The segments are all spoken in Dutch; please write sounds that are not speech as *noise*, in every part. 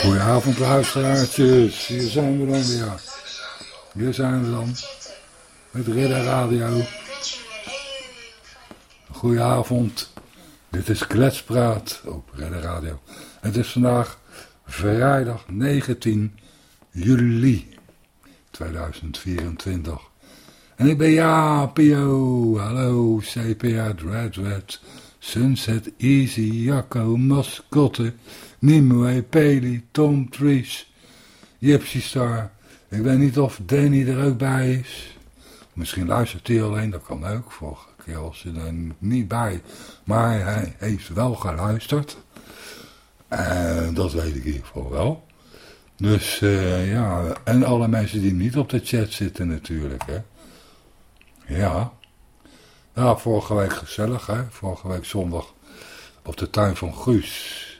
Goedenavond luisteraartjes, hier zijn we dan weer. Hier zijn we dan, met Ridder Radio. Goedenavond, dit is Kletspraat op Ridder Radio. Het is vandaag vrijdag 19 juli 2024. En ik ben Jaapio, hallo CPA Dread Red, Sunset Easy, Jacco, Mascotte... Nimue, Peli, Tom Trees, Gypsy Star. Ik weet niet of Danny er ook bij is. Misschien luistert hij alleen, dat kan ook. Vorige keer was hij er niet bij. Maar hij heeft wel geluisterd. En dat weet ik in ieder geval wel. Dus uh, ja, en alle mensen die niet op de chat zitten natuurlijk. Hè. Ja. Ja, vorige week gezellig hè. Vorige week zondag op de tuin van Guus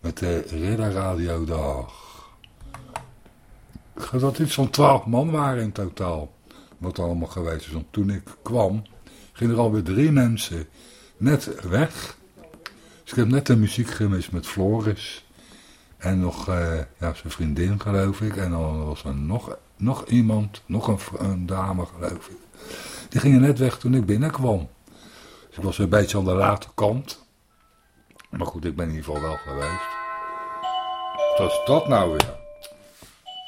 met de Ridder Radio Dag. Dat dit zo'n twaalf man waren in totaal. Wat allemaal geweest is. Want toen ik kwam, gingen er alweer drie mensen net weg. Dus ik heb net de muziek gemist met Floris. En nog uh, ja, zijn vriendin geloof ik. En dan was er nog, nog iemand, nog een, een dame geloof ik. Die gingen net weg toen ik binnenkwam. Dus ik was een beetje aan de late kant. Maar goed, ik ben in ieder geval wel geweest. Wat is dat nou weer?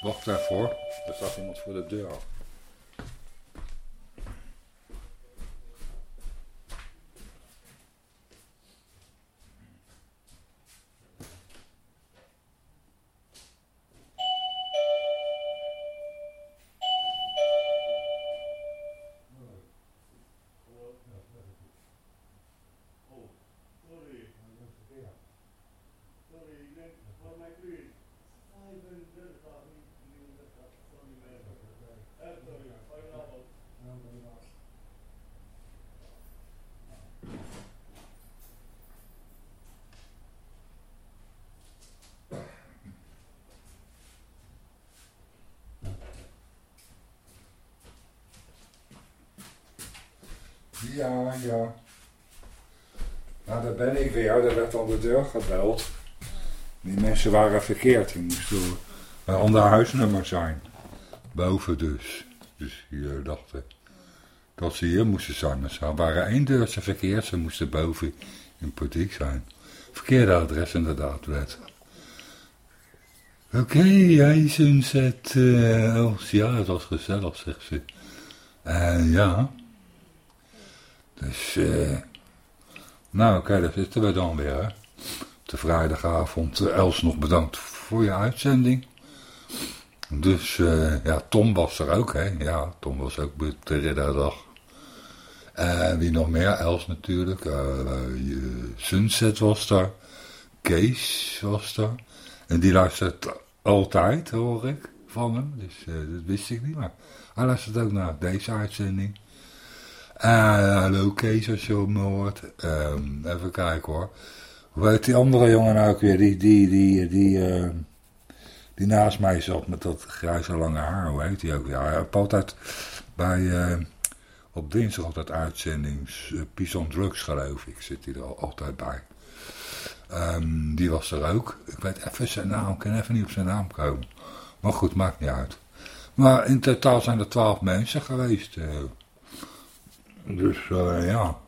Wacht hoor. Er staat iemand voor de deur. Ja, ja. Nou, daar ben ik weer. Er werd aan de deur gebeld. Die mensen waren verkeerd. Die moesten een ander huisnummer zijn. Boven dus. Dus hier dachten dat ze hier moesten zijn. Maar ze waren één deurtje verkeerd. Ze moesten boven in Portiek zijn. Verkeerde adres inderdaad werd. Oké, okay, hij sunset. Uh, oh, ja, het was gezellig, zegt ze. En ja... Dus, eh, nou oké, daar zitten we dan weer. Hè. De vrijdagavond. Uh, Els nog bedankt voor je uitzending. Dus, uh, ja, Tom was er ook, hè. Ja, Tom was ook bij de ridderdag. En wie nog meer? Els natuurlijk. Sunset was daar. Kees was daar. En die luistert altijd, hoor ik, van hem. Dus dat wist ik niet, maar hij luistert ook naar deze uitzending. Uh, hallo Kees, als je me hoort. Um, even kijken hoor. Hoe heet die andere jongen nou ook weer? Die, die, die, die, uh, die naast mij zat met dat grijze lange haar. Hoe heet die ook? Ja, hij heeft altijd bij, uh, op dinsdag altijd uitzendings. Uh, on Drugs geloof ik, zit hij er altijd bij. Um, die was er ook. Ik weet even zijn naam, ik kan even niet op zijn naam komen. Maar goed, maakt niet uit. Maar in totaal zijn er twaalf mensen geweest. Dus uh, ja.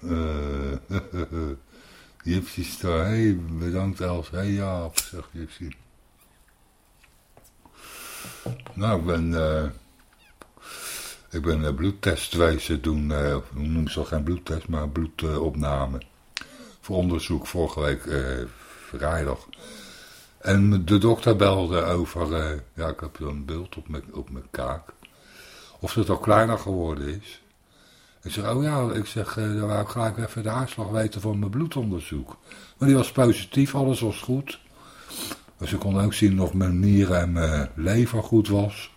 Uh, *laughs* Gypsy Star, hey, bedankt Els. Hey ja, zegt Gypsy. Nou, ik ben, uh, ik ben uh, bloedtest wezen doen, uh, hoe noem ze geen bloedtest, maar bloedopname. voor onderzoek vorige week vrijdag. En de dokter belde over, ja ik heb een beeld op mijn, op mijn kaak of het al kleiner geworden is. Ik zeg, oh ja, ik zeg, uh, dan wou ik gelijk even de uitslag weten van mijn bloedonderzoek. Maar die was positief, alles was goed. Dus ik kon ook zien of mijn nieren en mijn lever goed was.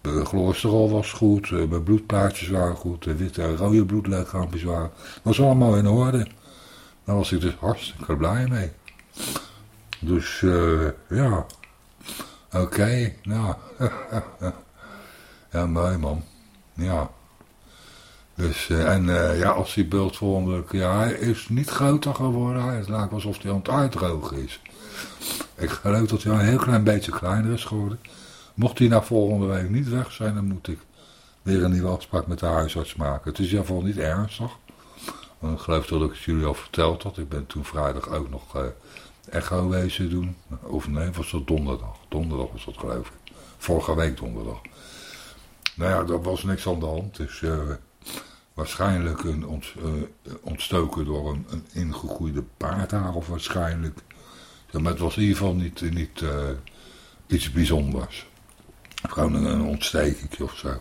Mijn cholesterol was goed, eh, mijn bloedplaatjes waren goed, de witte en rode bloedlichaampjes waren. Dat was allemaal in orde. Daar was ik dus hartstikke blij mee. Dus, uh, ja. Oké, nou. *laughs* Ja, mooi man. Ja. Dus, eh, en eh, ja, als die keer, ja, hij is niet groter geworden. Het lijkt alsof hij aan het is. Ik geloof dat hij een heel klein beetje kleiner is geworden. Mocht hij nou volgende week niet weg zijn, dan moet ik weer een nieuwe afspraak met de huisarts maken. Het is in ieder geval niet ernstig. Want ik geloof dat ik het jullie al verteld had. Ik ben toen vrijdag ook nog uh, echo wezen doen. Of nee, was dat donderdag. Donderdag was dat geloof ik. Vorige week donderdag. Nou ja, er was niks aan de hand. Dus waarschijnlijk een ont, uh, ontstoken door een, een ingegroeide paardhaar. Of waarschijnlijk. Maar het was in ieder geval niet, niet iets bijzonders. Gewoon een, een ontstekingje of zo.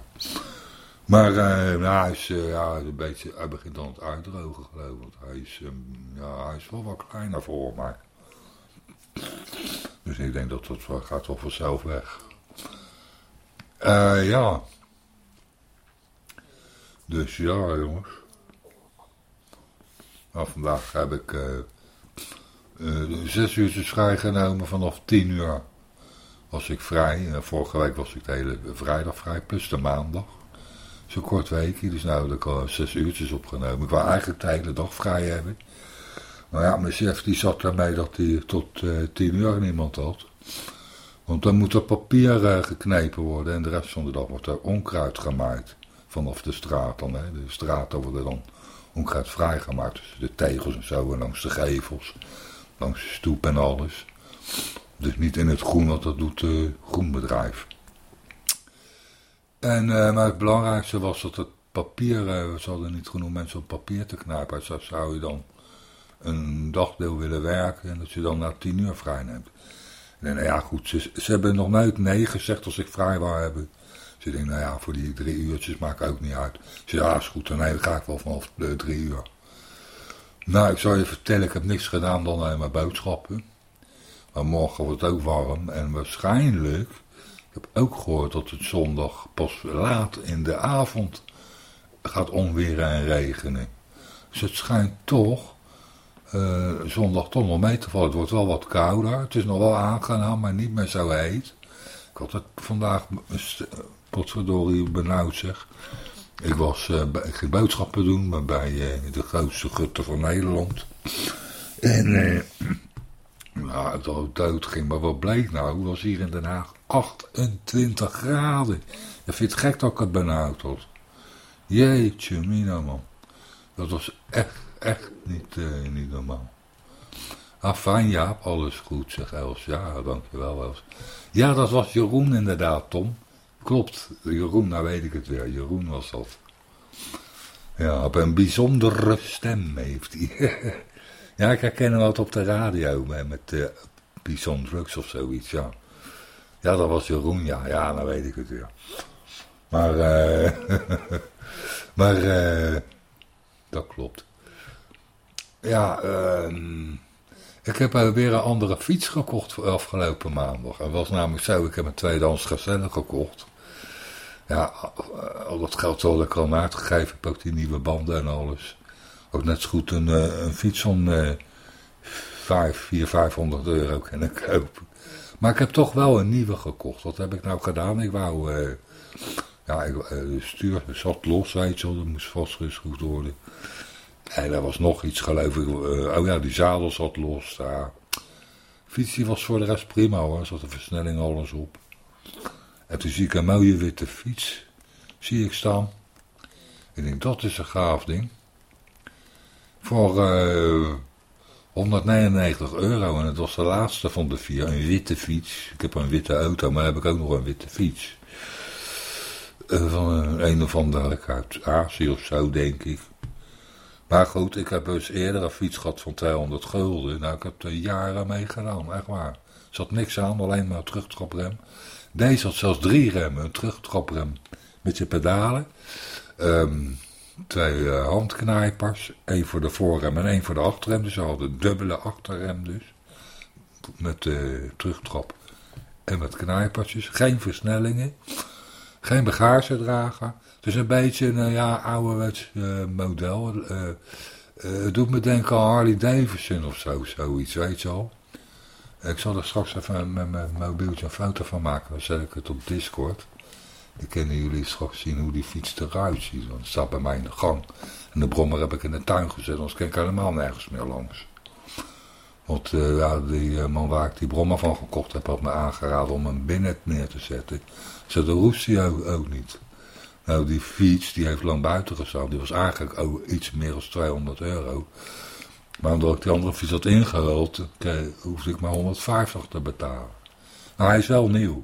Maar nou, hij, is, ja, een beetje, hij begint dan het uitdrogen geloof ik. Hij is, um, ja, hij is wel wat kleiner voor mij. Dus ik denk dat dat gaat wel vanzelf weg. Uh, ja. Dus ja jongens. Nou, vandaag heb ik zes uurtjes vrijgenomen vanaf tien uur was ik vrij. vorige week was ik de hele vrijdag vrij, plus de maandag. Zo'n kort weekje, dus nou heb ik al zes uurtjes opgenomen. Ik wou eigenlijk de hele dag vrij hebben. Maar ja, mijn chef die zat ermee dat hij tot uh, tien uur niemand had. Want dan moet er papier uh, geknepen worden en de rest van de dag wordt er onkruid gemaaid. Vanaf de straat dan, hè. De straten worden dan onkruid vrijgemaakt. Dus de tegels en zo en langs de gevels. Langs de stoep en alles. Dus niet in het groen, want dat doet het groenbedrijf. En, uh, maar het belangrijkste was dat het papier, we hadden niet genoeg mensen op papier te knijpen. Dus zou je dan een dagdeel willen werken en dat je dan na tien uur vrij neemt. En nou ja goed, ze, ze hebben nog nooit nee gezegd als ik vrij wou hebben. Ze denken, nou ja, voor die drie uurtjes maakt ook niet uit. Ze ja, is goed, dan ga ik wel vanaf de drie uur. Nou, ik zal je vertellen, ik heb niks gedaan dan alleen maar boodschappen. Maar morgen wordt het ook warm en waarschijnlijk ik heb ook gehoord dat het zondag pas laat in de avond gaat onweren en regenen. Dus het schijnt toch uh, zondag toch nog mee te vallen. Het wordt wel wat kouder. Het is nog wel aangenaam, maar niet meer zo heet. Ik had het vandaag, potverdorie, benauwd zeg. Ik, was, uh, ik ging boodschappen doen bij uh, de grootste gutter van Nederland. En *clears throat* nou, het al dood ging. Maar wat bleek nou? was hier in Den Haag 28 graden. Je vindt het gek dat ik het benauwd had. Jeetje, mina man. Dat was echt, echt niet, uh, niet normaal. Ah, fijn Jaap, alles goed zeg Els. Ja, dankjewel Els. Ja, dat was Jeroen inderdaad, Tom. Klopt, Jeroen, nou weet ik het weer. Jeroen was dat. Ja, op een bijzondere stem heeft hij. *laughs* Ja, ik herken hem wat op de radio met, met uh, Drugs of zoiets, ja. Ja, dat was Jeroen, ja. Ja, dan weet ik het weer. Maar, eh *laughs* maar, eh dat klopt. Ja, ehm ik heb weer een andere fiets gekocht afgelopen maandag. Het was namelijk zo, ik heb een tweedehands gazelle gekocht. Ja, al dat geld had ik al uitgegeven, ik ook die nieuwe banden en alles ook net zo goed een, eh, een fiets van uh, 5, 4, 500 euro kunnen kopen. Maar ik heb toch wel een nieuwe gekocht. Wat heb ik nou gedaan? Ik wou, uh, ja, ik, de stuur zat los, weet je wel, dat moest vastgeschroefd worden. En er was nog iets, geloof ik, oh ja, die zadel zat los. Ja. fiets was voor de rest prima hoor, er zat een versnelling alles op. En toen zie ik een mooie witte fiets, zie ik staan. Ik denk, dat is een gaaf ding voor uh, eh, 199 euro. En het was de laatste van de vier. Een witte fiets. Ik heb een witte auto, maar heb ik ook nog een witte fiets. Uh, van een, of andere uit Azië of zo, denk ik. Maar goed, ik heb dus eerder een fiets gehad van 200 gulden. Nou, ik heb er jaren mee gedaan, echt waar. Er zat niks aan, alleen maar terugtraprem. Deze had zelfs drie remmen, een terugtraprem met je pedalen. Um, twee uh, handknijpers. één voor de voorrem en één voor de achterrem. Dus ze hadden dubbele achterrem dus. Met de terugtrap en met knijpertjes. Geen versnellingen. Geen bagagedrager. Dus een beetje een ja, ouderwets uh, model. Uh, het doet me denken aan Harley Davidson of zo. Zoiets, weet je al. Ik zal er straks even met mijn mobieltje een foto van maken. Dan zet ik het op Discord. Dan kunnen jullie straks zien hoe die fiets eruit ziet. Want het staat bij mij in de gang. En de brommer heb ik in de tuin gezet, anders kan ik helemaal nergens meer langs. Want uh, ja, die uh, man waar ik die brommer van gekocht heb, had me aangeraden om een binnen neer te zetten. Zo roest hij ook, ook, niet. Nou, die fiets, die heeft lang buiten gestaan. Die was eigenlijk ook iets meer dan 200 euro. Maar omdat ik die andere fiets had ingeruild, hoefde ik maar 150 te betalen. Nou, hij is wel nieuw.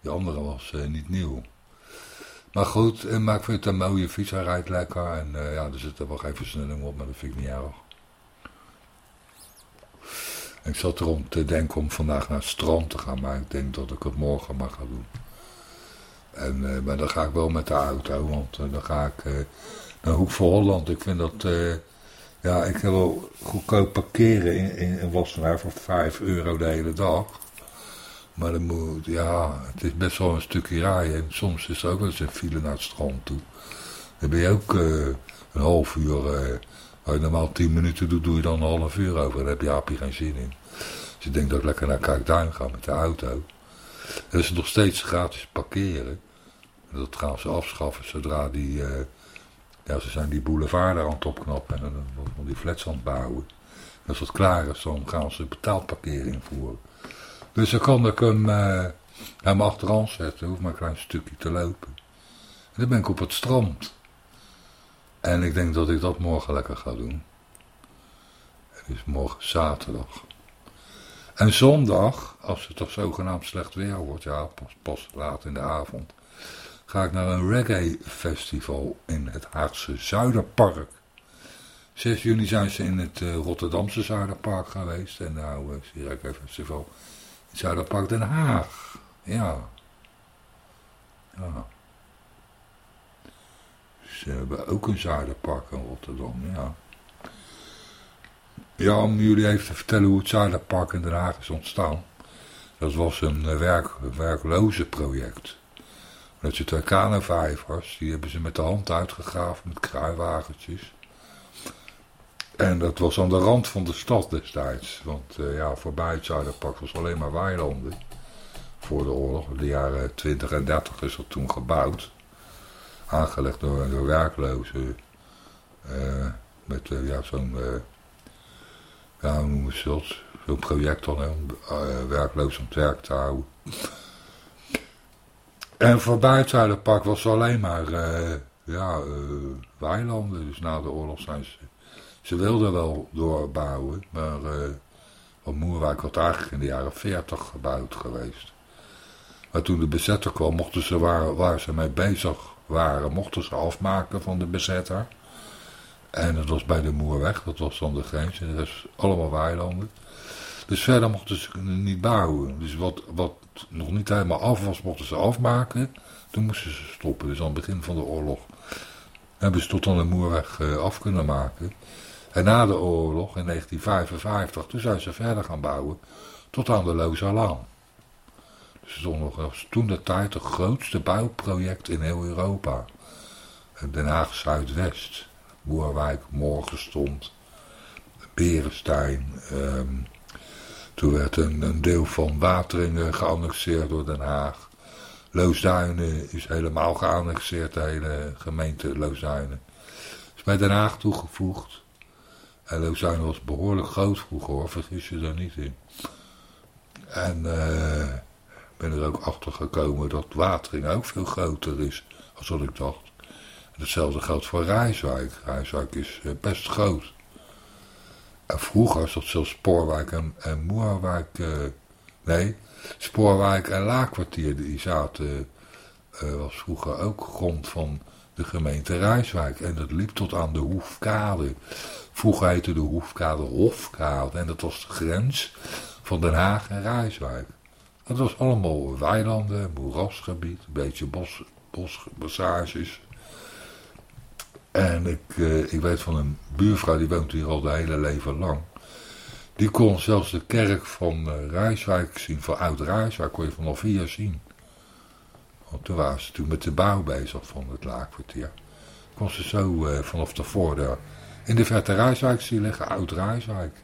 Die andere was uh, niet nieuw. Maar goed, maar ik vind het een mooie fiets. Rijdt lekker. En uh, ja, er zit er wel geen versnelling op, maar dat vind ik niet erg. Ik zat erom te denken om vandaag naar het strand te gaan, maar ik denk dat ik het morgen maar ga doen. En, maar dan ga ik wel met de auto, want dan ga ik naar Hoek voor Holland. Ik vind dat, ja, ik wel goedkoop parkeren in, in, in Wassenaar voor 5 euro de hele dag. Maar dan moet, ja, het is best wel een stukje rijden. Soms is er ook wel eens een file naar het strand toe. Dan ben je ook een half uur, waar je normaal 10 minuten doet, doe je dan een half uur over. Daar heb je Aapje geen zin in. Dus ik denk dat ik lekker naar Kijkduin ga met de auto. Er is nog steeds gratis parkeren. Dat gaan ze afschaffen zodra die, uh, ja, ze zijn die boulevard daar aan het opknappen en dan die flats aan het bouwen. En als dat klaar is, dan gaan ze betaald parkeren invoeren. Dus dan kan ik hem uh, helemaal achteraan zetten, hoef maar een klein stukje te lopen. En dan ben ik op het strand. En ik denk dat ik dat morgen lekker ga doen. Het is morgen zaterdag. En zondag, als het toch zogenaamd slecht weer wordt, ja, pas, pas laat in de avond, ga ik naar een reggae festival in het Haagse Zuiderpark. 6 juni zijn ze in het uh, Rotterdamse Zuiderpark geweest en nou is het reggae festival in Zuiderpark Den Haag. Ja. Ja. Ze hebben ook een Zuiderpark in Rotterdam, ja. Ja, om jullie even te vertellen hoe het Zuiderpark in Den Haag is ontstaan. Dat was een eh, werk, werkloze project. Dat je twee kanenvijvers, die hebben ze met de hand uitgegraven met kruiwagentjes. En dat was aan de rand van de stad destijds. Want uh, ja, voorbij het Zuiderpark was alleen maar weilanden. Voor de oorlog, de jaren 20 en 30 is dat toen gebouwd. Aangelegd door, door werklozen. Uh, met uh, ja, zo'n ja, hoe noemen ze? Zo'n project dan, om werkloos aan het werk te houden. En voorbij het Zuiderpark was alleen maar uh, ja, uh, weilanden. Dus na de oorlog zijn ze... Ze wilden wel doorbouwen, maar uh, want Moerwijk was eigenlijk in de jaren 40 gebouwd geweest. Maar toen de bezetter kwam, mochten ze waar, waar ze mee bezig waren, mochten ze afmaken van de bezetter. En dat was bij de Moerweg, dat was dan de grens. En dat is allemaal weilanden. Dus verder mochten ze niet bouwen. Dus wat, wat nog niet helemaal af was, mochten ze afmaken. Toen moesten ze stoppen. Dus aan het begin van de oorlog hebben ze tot aan de Moerweg uh, af kunnen maken. En na de oorlog, in 1955, toen zijn ze verder gaan bouwen. Tot aan de Lozalaan. Dus het was toen de tijd het grootste bouwproject in heel Europa. Den Haag Zuidwest. Moerwijk, Morgenstond, Berenstein. Um, toen werd een, deel van Wateringen geannexeerd door Den Haag. Loosduinen is helemaal geannexeerd, de hele gemeente Loosduinen. Is bij Den Haag toegevoegd. En Loosduinen was behoorlijk groot vroeger hoor, vergis je daar niet in. En uh, ben er ook achter gekomen dat Wateringen ook veel groter is als wat ik dacht. Hetzelfde geldt voor Rijswijk. Rijswijk is eh, best groot. En vroeger zat zelfs Spoorwijk en, en Moerwijk... Uh, nee, Spoorwijk en Laakkwartier, die zaten... Uh, was vroeger ook grond van de gemeente Rijswijk. En dat liep tot aan de Hoefkade. Vroeger heette de Hoefkade Hofkade. En dat was de grens van Den Haag en Rijswijk. Dat was allemaal weilanden, moerasgebied, een beetje bos. En ik, uh, ik weet van een buurvrouw, die woont hier al de hele leven lang. Die kon zelfs de kerk van uh, Rijswijk zien, van Oud-Rijswijk kon je vanaf hier zien. Want toen waren ze toen met de bouw bezig van het laakkwartier. Kon ze zo uh, vanaf de voordeur in de verte Rijswijk zien liggen, Oud-Rijswijk.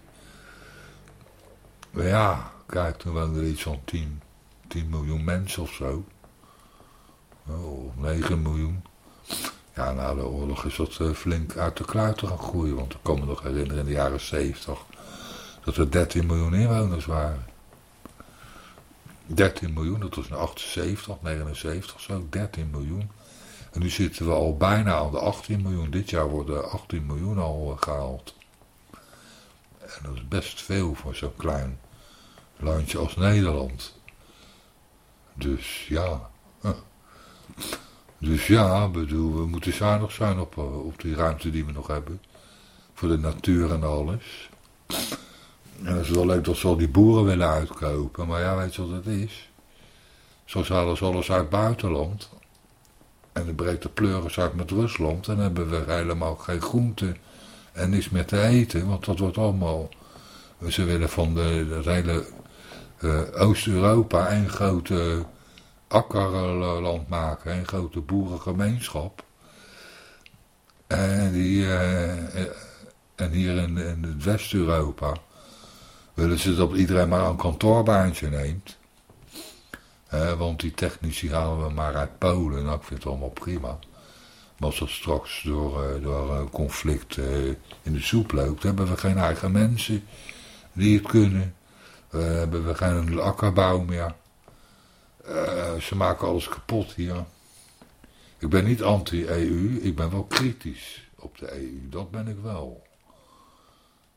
Maar ja, kijk, toen woonden er iets van 10, 10 miljoen mensen of zo. Oh, 9 miljoen. Ja, na de oorlog is dat flink uit de kluiten gaan groeien. Want ik kan me nog herinneren in de jaren 70 dat er 13 miljoen inwoners waren. 13 miljoen, dat was in 78, 79 zo, 13 miljoen. En nu zitten we al bijna aan de 18 miljoen. Dit jaar worden 18 miljoen al gehaald. En dat is best veel voor zo'n klein landje als Nederland. Dus ja. Dus ja, bedoel, we moeten zuinig zijn op, eh, op die ruimte die we nog hebben. Voor de natuur en alles. En het is wel leuk dat ze al die boeren willen uitkopen. Maar ja, weet je wat het is? Zo halen ze alles uit buitenland. En dan breekt de pleuris uit met Rusland. En dan hebben we helemaal geen groente en niks meer te eten. Want dat wordt allemaal... Ze willen van de, het hele uh, Oost-Europa een grote akkerland maken. Een grote boerengemeenschap. En, die, uh, en hier in, in West-Europa willen ze dat iedereen maar een kantoorbaantje neemt. want die technici halen we maar uit Polen. Nou, ik vind het allemaal prima. Maar als dat straks door, uh, door een conflict in de soep loopt, hebben we geen eigen mensen die het kunnen. Uh, hebben we geen akkerbouw meer. Ze maken alles kapot hier. Ik ben niet anti-EU, ik ben wel kritisch op de EU. Dat ben ik wel.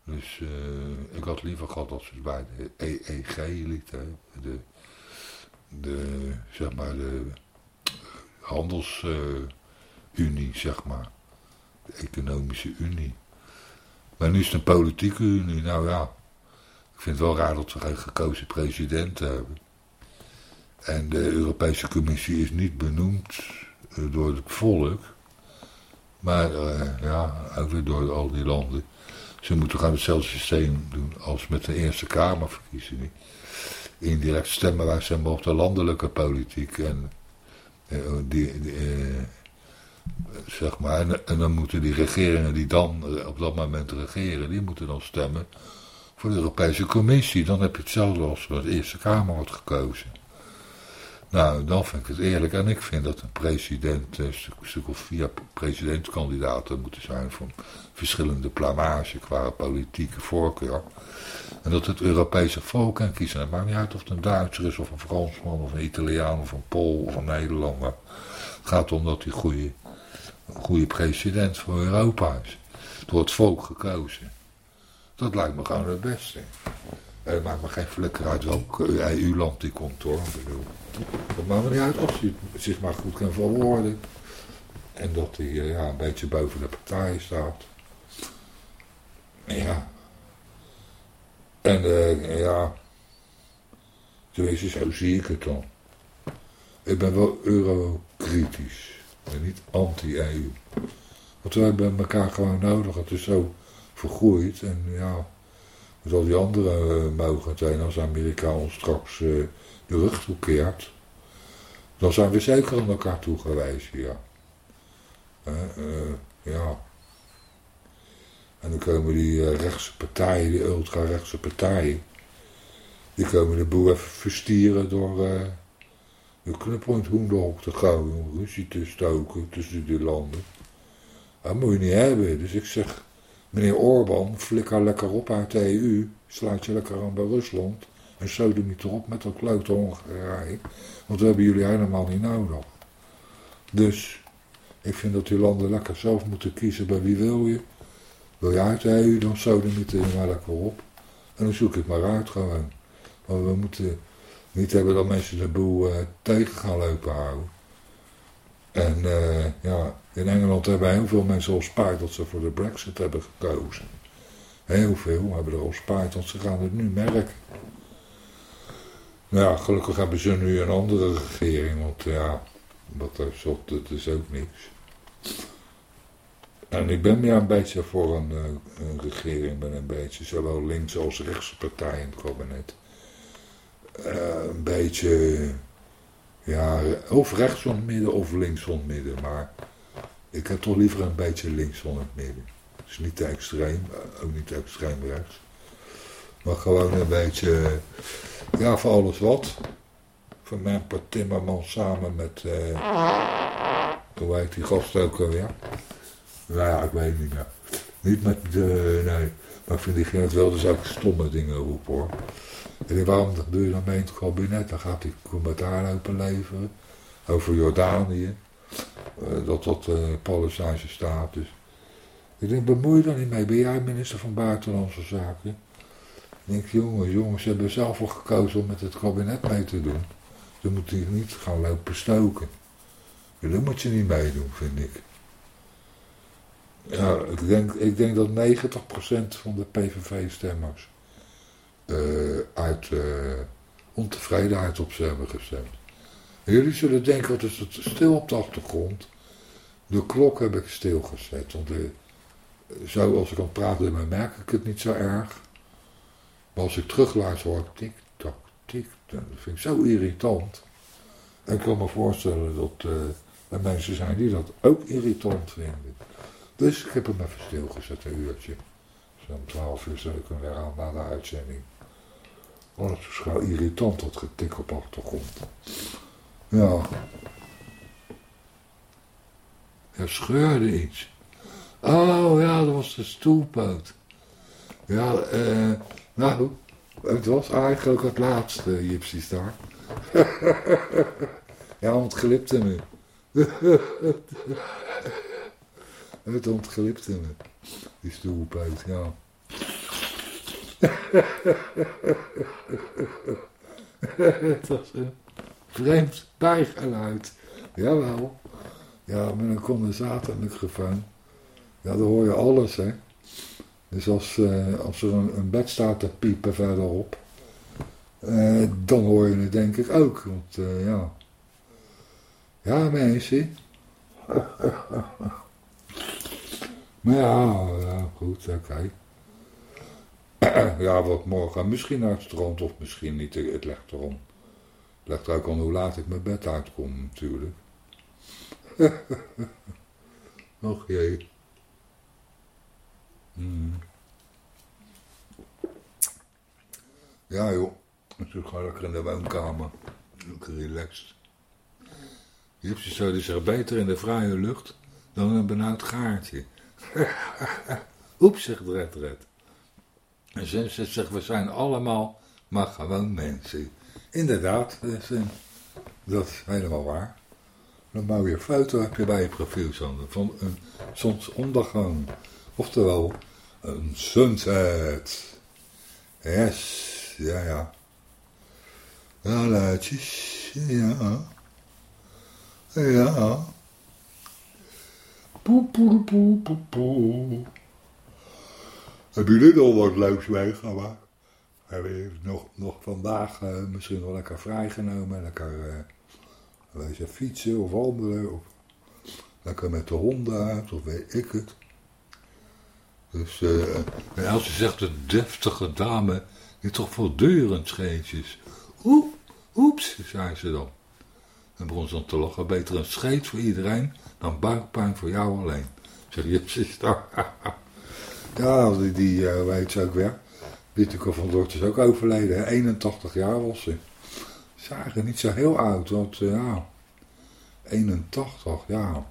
Dus uh, ik had liever gehad dat ze bij de EEG lieten. De, de, zeg maar, de handelsunie, uh, zeg maar. De economische unie. Maar nu is het een politieke unie. Nou ja, ik vind het wel raar dat we geen gekozen president hebben. En de Europese Commissie is niet benoemd uh, door het volk. Maar uh, ja, ook weer door al die landen. Ze moeten gaan hetzelfde systeem doen als met de Eerste Kamerverkiezingen. Indirect stemmen wij zeg op de landelijke politiek. En, eh, die, die eh, zeg maar, en, dan moeten die regeringen die dan eh, op dat moment regeren, die moeten dan stemmen voor de Europese Commissie. Dan heb je hetzelfde als de Eerste Kamer wordt gekozen. Nou, dan vind ik het eerlijk. En ik vind dat een president, een stuk, of vier presidentskandidaten moeten zijn van verschillende plamage qua politieke voorkeur. En dat het Europese volk kan kiezen. Het maakt niet uit of het een Duitser is, of een Fransman, of een Italiaan, of een Pool, of een Nederlander. Het gaat om dat hij goede, goede president voor Europa is. Door het volk gekozen. Dat lijkt me gewoon het beste. Het maakt me geen flikker uit welk EU-land die komt hoor. Ik bedoel, dat maakt me niet uit als hij zich maar goed kan verwoorden. En dat hij eh, ja, een beetje boven de partij staat. Ja. En uh, ja. Tenminste, zo zie ik het dan. Ik ben wel eurokritisch. En niet anti-EU. Want we hebben elkaar gewoon nodig. Het is zo vergroeid. En ja, met al die andere uh, mogen als Amerika ons straks de rug toekeert. Dan zijn we zeker aan elkaar toegewezen, ja. Uh, ja. En dan komen die uh, rechtse partijen, die ultra-rechtse partijen, die komen de boel even verstieren door uh, de knuppelend hoendehok te gooien, ruzie te stoken tussen die landen. Dat moet je niet hebben. Dus ik zeg, meneer Orbán, flikker lekker op uit de EU, sluit je lekker aan bij Rusland en zouden niet erop met dat klote Hongarije, want we hebben jullie helemaal niet nodig. Dus ik vind dat die landen lekker zelf moeten kiezen bij wie wil je. Wil je uit de EU, dan sodemieten je maar lekker op. En dan zoek ik maar uit gewoon. Maar we moeten niet hebben dat mensen de boel uh, tegen gaan lopen houden. En uh, ja, in Engeland hebben heel veel mensen al spijt dat ze voor de brexit hebben gekozen. Heel veel hebben er al spijt, want ze gaan het nu merken. Nou ja, gelukkig hebben ze nu een andere regering, want ja, wat er zocht, dat is ook niks. En ik ben meer een beetje voor een, eh, een regering, ben een beetje, zowel links als rechtse partijen in het kabinet. Uh, een beetje, ja, of rechts van het midden of links van het midden, maar ik heb toch liever een beetje links van het midden. Dus niet te extreem, eh, ook niet te extreem rechts. Maar gewoon een beetje, ja, voor alles wat. van Memper Timmerman samen met, uh, hoe heet die gast ook alweer? Nou ja, ik weet niet meer. Niet met de, nee, maar ik vind die Gerrit Wilders ook stomme dingen roepen hoor. En waarom doe je dan mee in het kabinet? Dan gaat hij commentaar lopen leveren over Jordanië. Uh, dat dat uh, Palestijnse staat is. Ik denk, bemoei je daar niet mee. Ben jij minister van Buitenlandse Zaken? Ik denk, jongens, jongens, ze hebben zelf al gekozen om met het kabinet mee te doen. Dan moet hij niet gaan lopen stoken. En dat moet je niet meedoen, vind ik. Ja, ik denk, ik denk dat 90% van de PVV-stemmers uh, uit uh, ontevredenheid op ze hebben gestemd. Jullie zullen denken, wat is het stil op de achtergrond? De klok heb ik stilgezet. Want de, zo als ik aan het praten ben, merk ik het niet zo erg. Maar als ik terugluister, hoor ik tik, tak, tik. Dat vind ik zo irritant. En ik kan me voorstellen dat uh, er mensen zijn die dat ook irritant vinden. Dus ik heb hem even stilgezet, een uurtje. Zo'n twaalf uur zet ik hem weer aan na de uitzending. Oh, het is gewoon irritant, dat getik op achtergrond. Ja. Er scheurde iets. Oh ja, dat was de stoelpoot. Ja, eh, nou, het was eigenlijk het laatste, Gypsies daar. *laughs* ja, ontglipte me. *laughs* het ontglipte me. Die stoelpoot, ja. *laughs* het was een vreemd bijgeluid. Jawel. Ja, met een condensatormicrofoon. Ja, dan hoor je alles, hè. Dus als, uh, als er een, bed staat te piepen verderop, uh, dan hoor je het denk ik ook. Want uh, ja, ja mensen. *laughs* maar ja, ja goed, oké. *clears throat* Ja, wat morgen. Misschien naar het strand of misschien niet. Het legt erom. Het legt er ook aan hoe laat ik mijn bed uitkom natuurlijk. *laughs* Och jee. Hmm. Ja joh, ik zit gewoon lekker in de woonkamer. Lekker relaxed. Jipsy zouden zich beter in de vrije lucht dan een benauwd gaartje. *laughs* Oeps, zegt Red Red. En ze zegt, we zijn allemaal maar gewoon mensen. Inderdaad, dat is, dat is helemaal waar. Een mooie foto heb je bij je profiel, Sander, van een zonsondergang. Oftewel, een sunset. Yes, ja, ja. Ja, laatjes, ja. Ja. Poe, poe, poe, poe, poe. Hebben jullie al wat leuks meegemaakt? Hebben jullie nog, nog vandaag uh, misschien wel lekker vrijgenomen? Lekker uh, fietsen of wandelen? Of lekker met de honden uit, of weet ik het. Dus, uh, en als je zegt, de deftige dame, die toch voortdurend scheetjes. Oep, oeps, zei ze dan. En begon ze dan te lachen, beter een scheet voor iedereen dan buikpijn voor jou alleen. Zeg je, precies *laughs* Ja, die, die uh, weet ze ook weer. Wieteke van Dort is ook overleden. 81 jaar was ze. Ze eigenlijk niet zo heel oud, want ja, 81, ja.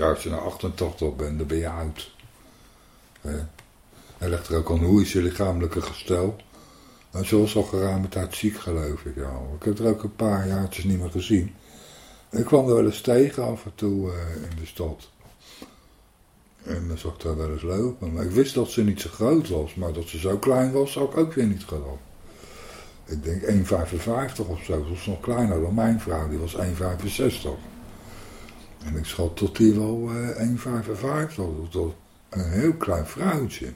Als je naar 88 bent, dan ben je oud. Hij legt er ook aan hoe is je lichamelijke gestel. En ze was al geruime tijd ziek, geloof ik. Ja. Ik heb er ook een paar jaartjes niet meer gezien. Ik kwam er wel eens tegen af en toe uh, in de stad. En dan zag ik daar wel eens lopen. Maar ik wist dat ze niet zo groot was. Maar dat ze zo klein was, zou ik ook weer niet gedaan. Ik denk 1,55 of zo. Dat was nog kleiner dan mijn vrouw. Die was 1,65. En ik schat tot die wel uh, 1,55. Dat was een heel klein vrouwtje.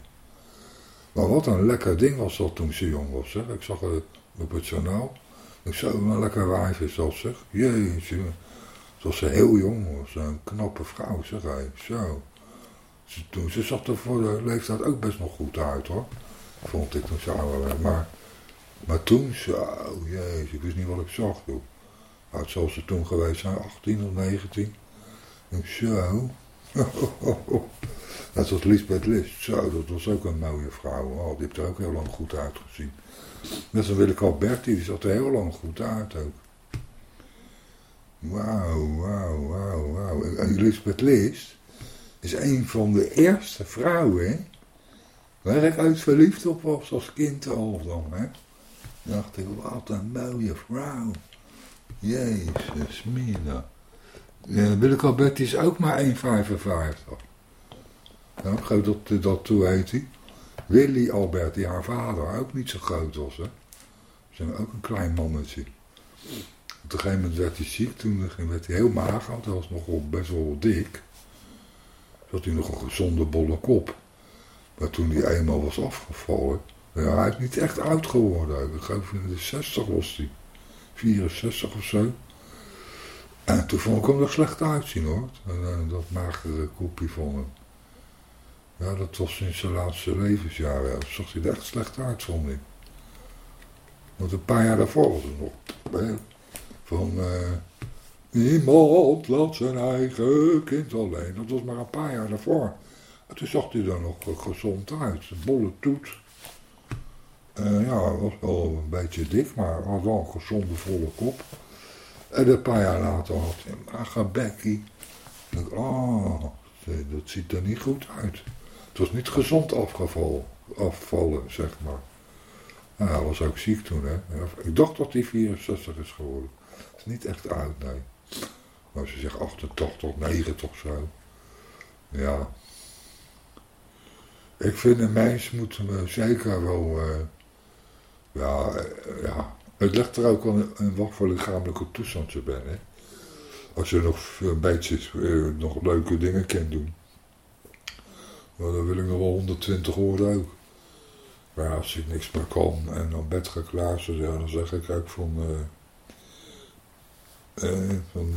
Maar wat een lekker ding was dat toen ze jong was. Zeg. Ik zag het op het journaal. Ik zag een lekker wijf zeg. Jeetje. Toen ze heel jong was. Een knappe vrouw zeg. Hij. Zo. Ze, toen, ze zag er voor de leeftijd ook best nog goed uit hoor. Vond ik toen ouder Maar, maar toen, zo, jezus, ik wist niet wat ik zag joh. Oud zal ze toen geweest zijn, 18 of 19. En zo. *laughs* Net als Lisbeth List. Zo, dat was ook een mooie vrouw. Oh, die heeft er ook heel lang goed uitgezien. Net als Willeke Alberti, die zat er heel lang goed uit ook. Wauw, wauw, wauw, wauw. En Lisbeth List is een van de eerste vrouwen waar ik uit verliefd op was als kind al dan. Hè. dacht ik, wat een mooie vrouw. Jezus, mina. Ja, Willeke Alberti is ook maar 1,55. Ja, groot dat, dat toe heet hij. Willy Alberti, haar vader, ook niet zo groot was. Hè. Ze ook een klein mannetje. Op een gegeven moment werd hij ziek, toen werd hij heel mager, want hij was nog wel best wel dik. Had hij nog een gezonde bolle kop. Maar toen hij eenmaal was afgevallen, ja, hij is niet echt oud geworden. Ik geloof in de 60 was hij. 64 of zo. En toen vond ik hem er slecht uitzien hoor. Dat magere kopje van hem. Ja, dat was sinds zijn laatste levensjaren. Dat zag hij er echt slecht uit, vond ik. Want een paar jaar daarvoor was het nog. Van, uh, niemand laat zijn eigen kind alleen. Dat was maar een paar jaar daarvoor. En toen zag hij er nog gezond uit. Een bolle toet. Uh, ja, was wel een beetje dik, maar had wel een gezonde volle kop. En een paar jaar later had hij een mager bekkie. Ik oh, dat ziet er niet goed uit. Het was niet gezond afgevallen, afvallen, zeg maar. Nou, hij was ook ziek toen, hè. Ik dacht dat hij 64 is geworden. Het is niet echt oud, nee. Maar ze zegt 88, 90 zo. Ja. Ik vind een mens moeten we zeker wel... Uh, ja, uh, ja, het ligt er ook aan in wat voor lichamelijke toestand je bent, hè. Als je nog een uh, nog leuke dingen kan doen. Maar dan wil ik nog wel 120 worden ook. Maar als ik niks meer kan en dan bed ga klaarzetten, dan zeg ik ook van... Uh, uh, van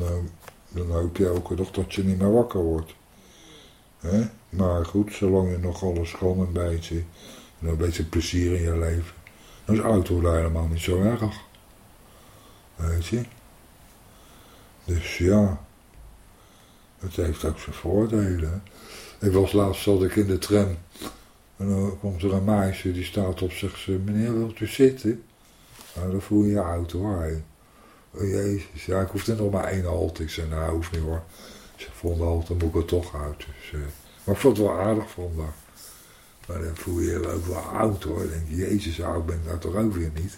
dan hoop je elke dag dat je niet meer wakker wordt. Maar goed, zolang je nog alles kan een beetje, en een beetje plezier in je leven, dan is auto helemaal niet zo erg. Weet je? Dus ja, het heeft ook zijn voordelen. Ik was laatst zat ik in de tram en dan komt er een meisje die staat op zich, meneer wilt u zitten? Nou, dan voel je je auto hoor. Oh jezus, ja, ik hoefde nog maar één halte. Ik zei, nou, hoeft niet hoor. Ze vonden halte, moet ik er toch uit. Dus, maar ik vond het wel aardig van haar. Maar dan voel je je ook wel oud hoor. Dan denk je, jezus, oud ben ik nou toch ook niet.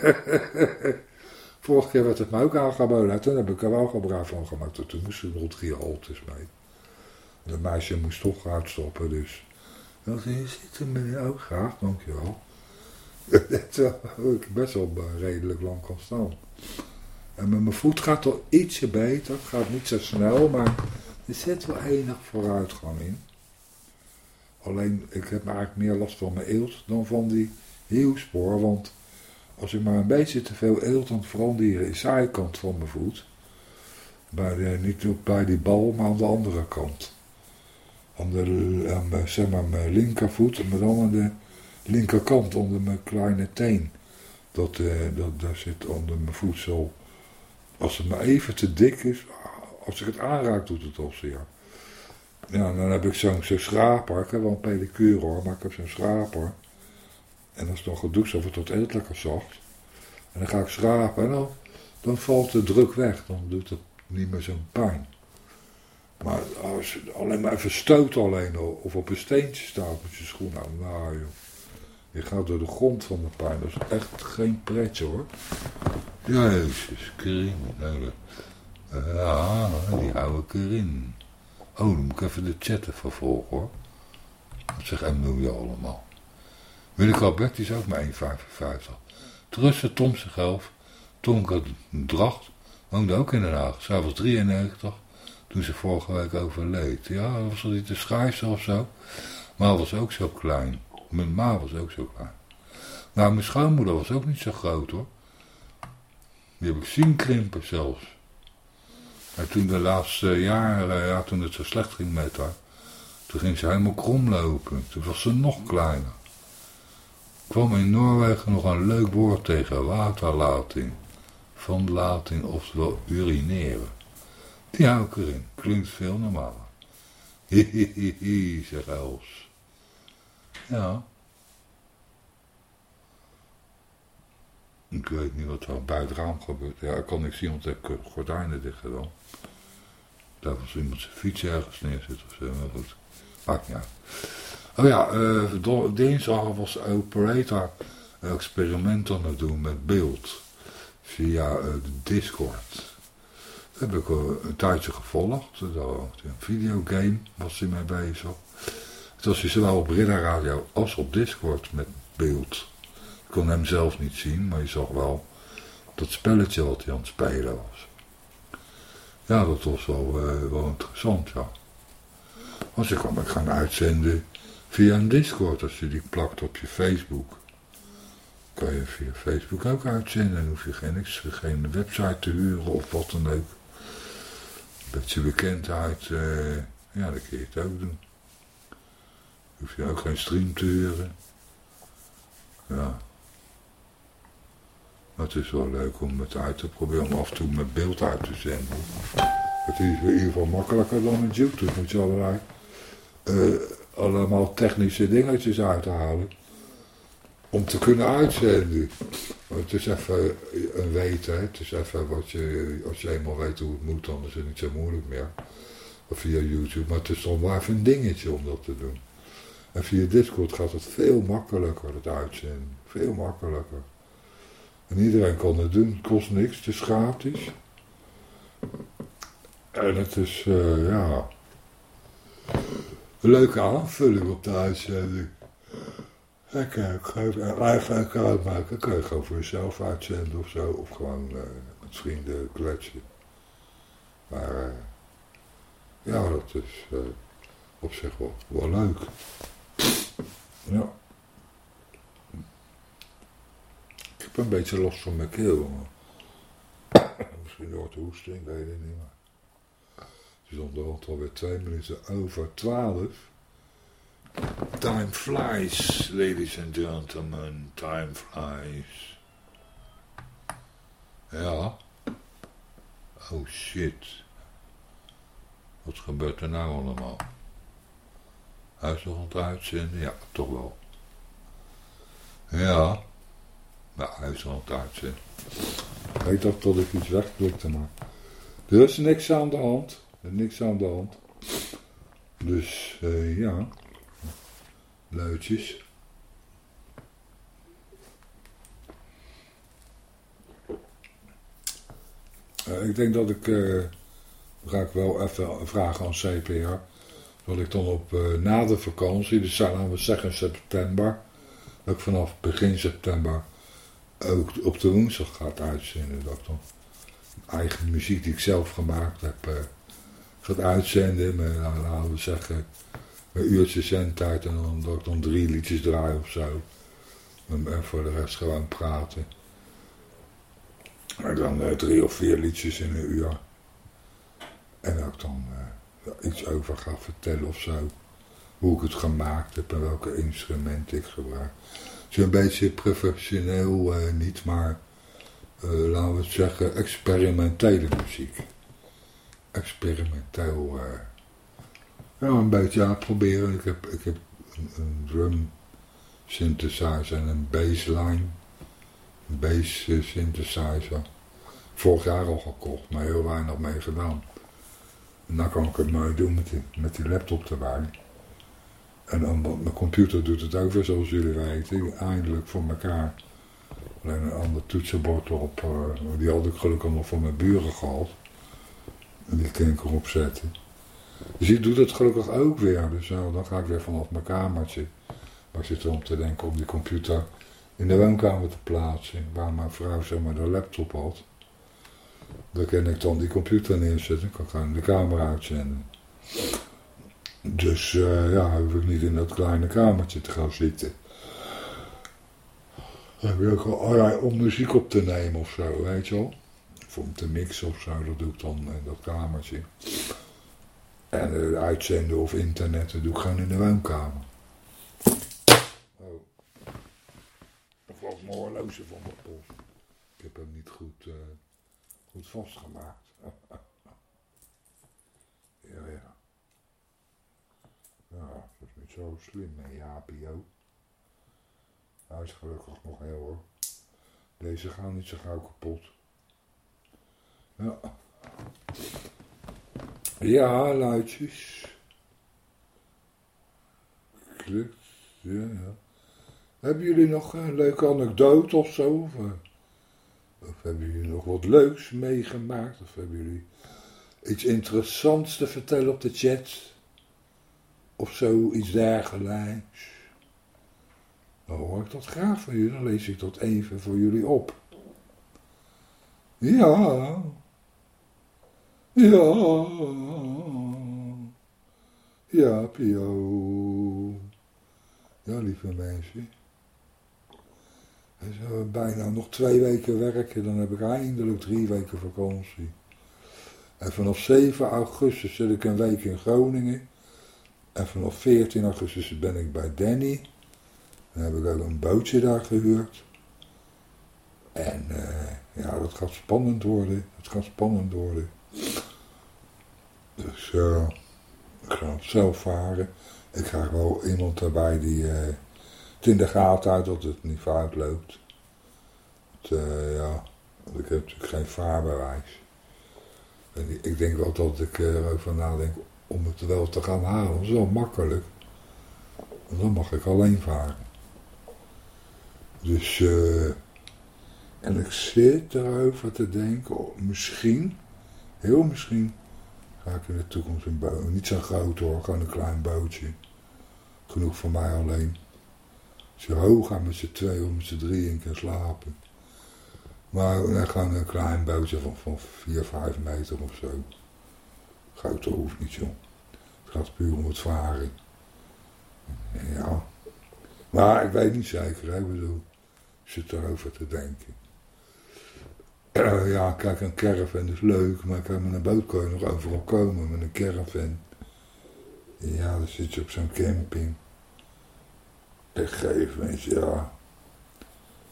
*laughs* Vorige keer werd het me ook aangeboden. Toen heb ik er wel gebruik van gemaakt. Toen moesten er nog drie haltes mee. De meisje moest toch uitstoppen, dus... Zei je, zit meneer ook graag, dankjewel. *laughs* Terwijl ik best wel redelijk lang kan staan. En met mijn voet gaat het ietsje beter. Het gaat niet zo snel, maar er zit wel enig vooruitgang in. Alleen, ik heb eigenlijk meer last van mijn eelt dan van die hielspoor. Want als ik maar een beetje te veel eelt, dan verander je de zijkant van mijn voet. Bij de, niet bij die bal, maar aan de andere kant. De, aan zeg maar, mijn linkervoet, maar dan aan de linkerkant onder mijn kleine teen. Dat, uh, dat, daar zit onder mijn voedsel. Als het maar even te dik is, als ik het aanraak doet het al zeer. Ja, dan heb ik zo'n zo schraper, ik heb wel een pedicure hoor, maar ik heb zo'n schraper. En als het dan gedoucht of het tot lekker zacht. En dan ga ik schrapen en dan, dan valt de druk weg, dan doet het niet meer zo'n pijn. Maar als je alleen maar even stoot alleen of op een steentje staat met je schoen aan, nou joh. Je gaat door de grond van de pijn. Dat is echt geen pretje hoor. Jezus, Karin. Ja, die oude Karin. Oh, dan moet ik even de chatten vervolgen hoor. Zeg Emilie allemaal. Willeke Albert is ook maar 1,55. Trusse Tom zichzelf. Tonke Dracht. Woonde ook in Den Haag. Zij was 93 toen ze vorige week overleed. Ja, dat was al niet de schrijfster of zo. Maar was ook zo klein. Mijn ma was ook zo klein. Nou, mijn schoonmoeder was ook niet zo groot hoor. Die heb ik zien krimpen zelfs. En toen de laatste jaren, ja, toen het zo slecht ging met haar, toen ging ze helemaal krom lopen. Toen was ze nog kleiner. Ik kwam in Noorwegen nog een leuk woord tegen, waterlating. Van lating, oftewel urineren. Die hou erin, klinkt veel normaler. *laughs* Hihihihi, zeg Els. Ja. Ik weet niet wat er het raam gebeurt. Ja, ik kan niks zien, want ik heb gordijnen dicht gedaan. Daar was iemand zijn fiets ergens neerzit of zo, maar goed. Maakt niet uit. Oh ja, uh, dinsdag was operator experiment aan het doen met beeld. Via de Discord. Heb ik een tijdje gevolgd. Een videogame was hij mee bezig. Het was hij zowel op Ridder Radio als op Discord met beeld. Ik kon hem zelf niet zien, maar je zag wel dat spelletje wat hij aan het spelen was. Ja, dat was wel, uh, wel interessant, ja. Als je kan ik gaan uitzenden via een Discord, als je die plakt op je Facebook. Kan je via Facebook ook uitzenden, dan hoef je geen, geen website te huren of wat dan ook. Een beetje bekendheid, uh, ja, dan kun je het ook doen. Hoef je ook geen stream te huren. Ja. Maar het is wel leuk om het uit te proberen, om af en toe met beeld uit te zenden. Het is in ieder geval makkelijker dan met YouTube. Moet je allerlei, uh, allemaal technische dingetjes uithalen. Om te kunnen uitzenden. het is even een weten. Het is even wat je, als je eenmaal weet hoe het moet, dan is het niet zo moeilijk meer. Of via YouTube. Maar het is toch wel even een dingetje om dat te doen. En via Discord gaat het veel makkelijker, het uitzenden. Veel makkelijker. En iedereen kan het doen. Het kost niks. Het is gratis. En het is, uh, ja... Een leuke aanvulling op de uitzending. Kan je gewoon een live account maken. kan je gewoon voor jezelf uitzenden of zo. Of gewoon uh, met vrienden kletsen. Maar ja, dat is op zich wel, wel leuk. Ja. Ik heb een beetje last van mijn keel. Misschien door de hoesting, weet ik niet. Maar het is onderhand alweer twee minuten over twaalf. Time flies, ladies and gentlemen. Time flies. Ja. Oh shit. Wat gebeurt er nou allemaal? Hij is nog uitzenden? Ja, toch wel. Ja. Nou, hij nog uitzenden. Ik dacht dat ik iets wegklikte, maar... Er is niks aan de hand. Er is niks aan de hand. Dus, uh, ja luidjes. Uh, ik denk dat ik, uh, ga ik wel even vragen aan CPR, dat ik dan op uh, na de vakantie, dus laten we zeggen september, dat ik vanaf begin september ook op de woensdag ga uitzenden, dat ik dan eigen muziek die ik zelf gemaakt heb, gaat uitzenden, nou, laten we zeggen, een uurtje zendtijd en dan dat ik dan drie liedjes draai of zo. En voor de rest gewoon praten. En dan uh, drie of vier liedjes in een uur. En ik dan uh, iets over ga vertellen of zo. Hoe ik het gemaakt heb en welke instrumenten ik gebruik. Het is een beetje professioneel, uh, niet maar, laten we het zeggen, experimentele muziek. Experimenteel ja, een beetje uitproberen. Ik heb, ik heb een, drum synthesizer en een bassline. Een bass synthesizer. Vorig jaar al gekocht, maar heel weinig mee gedaan. En dan kan ik het mooi doen met die, met die laptop erbij. En dan, mijn computer doet het ook weer zoals jullie weten. Eindelijk voor elkaar. Alleen een ander toetsenbord erop. Uh, die had ik gelukkig nog van mijn buren gehad. En die kan ik erop zetten. Dus ik doe dat gelukkig ook weer. Dus nou, dan ga ik weer vanaf mijn kamertje. Maar ik zit erom te denken om die computer in de woonkamer te plaatsen. Waar mijn vrouw zeg maar de laptop had. Daar kan ik dan die computer neerzetten. Kan ik gewoon de kamer uitzenden. Dus uh, ja, hoef ik niet in dat kleine kamertje te gaan zitten. Dan wil ik al, om muziek op te nemen of zo, weet je wel. Of om te mixen of zo, dat doe ik dan in dat kamertje. En uh, uitzenden of internet, dat doe ik gewoon in de woonkamer. Oh. Dat valt mijn horloge van de post. Ik heb hem niet goed, uh, goed vastgemaakt. *laughs* ja, ja. Niet zo slim, hè, Jaapio. Hij is gelukkig nog heel hoor. Deze gaan niet zo gauw kapot. Ja. Ja, luidjes. Klikt, ja. Hebben jullie nog een leuke anekdote of zo? Of, eh, of hebben jullie nog wat leuks meegemaakt? Of hebben jullie iets interessants te vertellen op de chat? Of zoiets dergelijks? Dan hoor ik dat graag van jullie. Dan lees ik dat even voor jullie op. Ja. Ja. Ja, Pio. Ja, lieve mensen. En zo bijna nog twee weken werken, dan heb ik eindelijk drie weken vakantie. En vanaf 7 augustus zit ik een week in Groningen. En vanaf 14 augustus ben ik bij Danny. Dan heb ik ook een bootje daar gehuurd. En uh, ja, dat gaat spannend worden. Het gaat spannend worden. Dus uh, ik ga het zelf varen. Ik ga wel iemand erbij die uh, het in de gaten houdt dat het niet fout loopt. Het, ja, want ik heb natuurlijk geen vaarbewijs. Ik denk wel dat ik erover nadenk om het wel te gaan halen. Dat is wel makkelijk. Dan mag ik alleen varen. Dus, en ik zit erover te denken, oh, misschien, heel misschien, ga ik in de toekomst een boot, niet zo groot hoor, gewoon een klein bootje. Genoeg voor mij alleen. Zo hoog gaan met z'n twee of met z'n drieën kan slapen. Maar nee, gewoon een klein bootje van, van 4, 5 meter of zo. Groter hoeft niet joh. Het gaat puur om het varen. Ja. Maar ik weet niet zeker, ik bedoel zit erover te denken. Uh, ja, kijk, een caravan is leuk, maar kijk, met een boot nog overal komen, met een caravan. Ja, dan zit je op zo'n camping. Een gegeven moment, ja.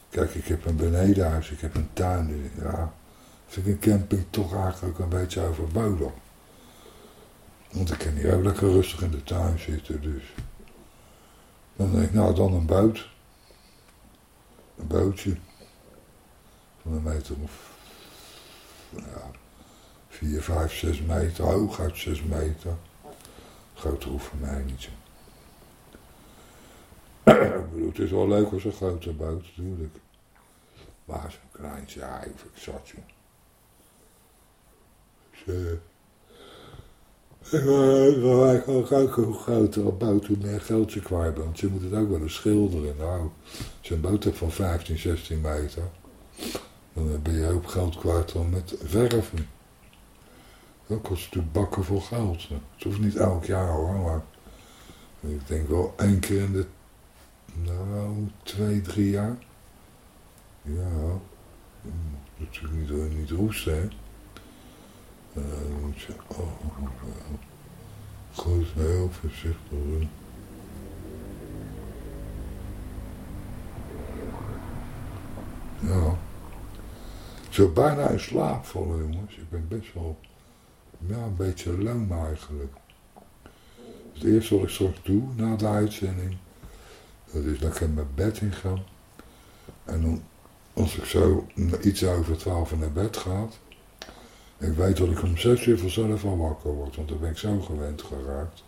Kijk, ik heb een benedenhuis, ik heb een tuin. Ja, vind ik een camping toch eigenlijk een beetje overbodig. Want ik kan hier ook lekker rustig in de tuin zitten, dus. Dan denk ik, nou dan een boot een bootje van een meter of ja, 4, 5, 6 meter, hooguit 6 meter. Groter hoeft voor mij niet zo. *clears throat* ik bedoel, het is wel leuk als een grote boot natuurlijk. Maar zo'n kleintje, ja, ik vind het zat, joh. Dus, ik wil ook hoe grotere boot hoe meer geld je kwijt bent. Want je moet het ook wel eens schilderen. Nou, een boot hebt van 15, 16 meter, dan ben je hoop geld kwijt dan met verven. Dat kost natuurlijk bakken vol geld. Het hoeft niet elk jaar hoor, maar ik denk wel één keer in de, nou, twee, drie jaar. Ja, natuurlijk niet, niet roesten hè. Uh, moet je, oh, goed, heel voorzichtig doen. Ja. Zo bijna in slaap vallen, jongens. Ik ben best wel, ja, een beetje loom eigenlijk. Het eerste wat ik straks doe, na de uitzending, dat is dat ik in mijn bed ingaan. En dan, als ik zo iets over twaalf naar bed ga, ik weet dat ik om zes uur vanzelf al wakker word, want dan ben ik zo gewend geraakt.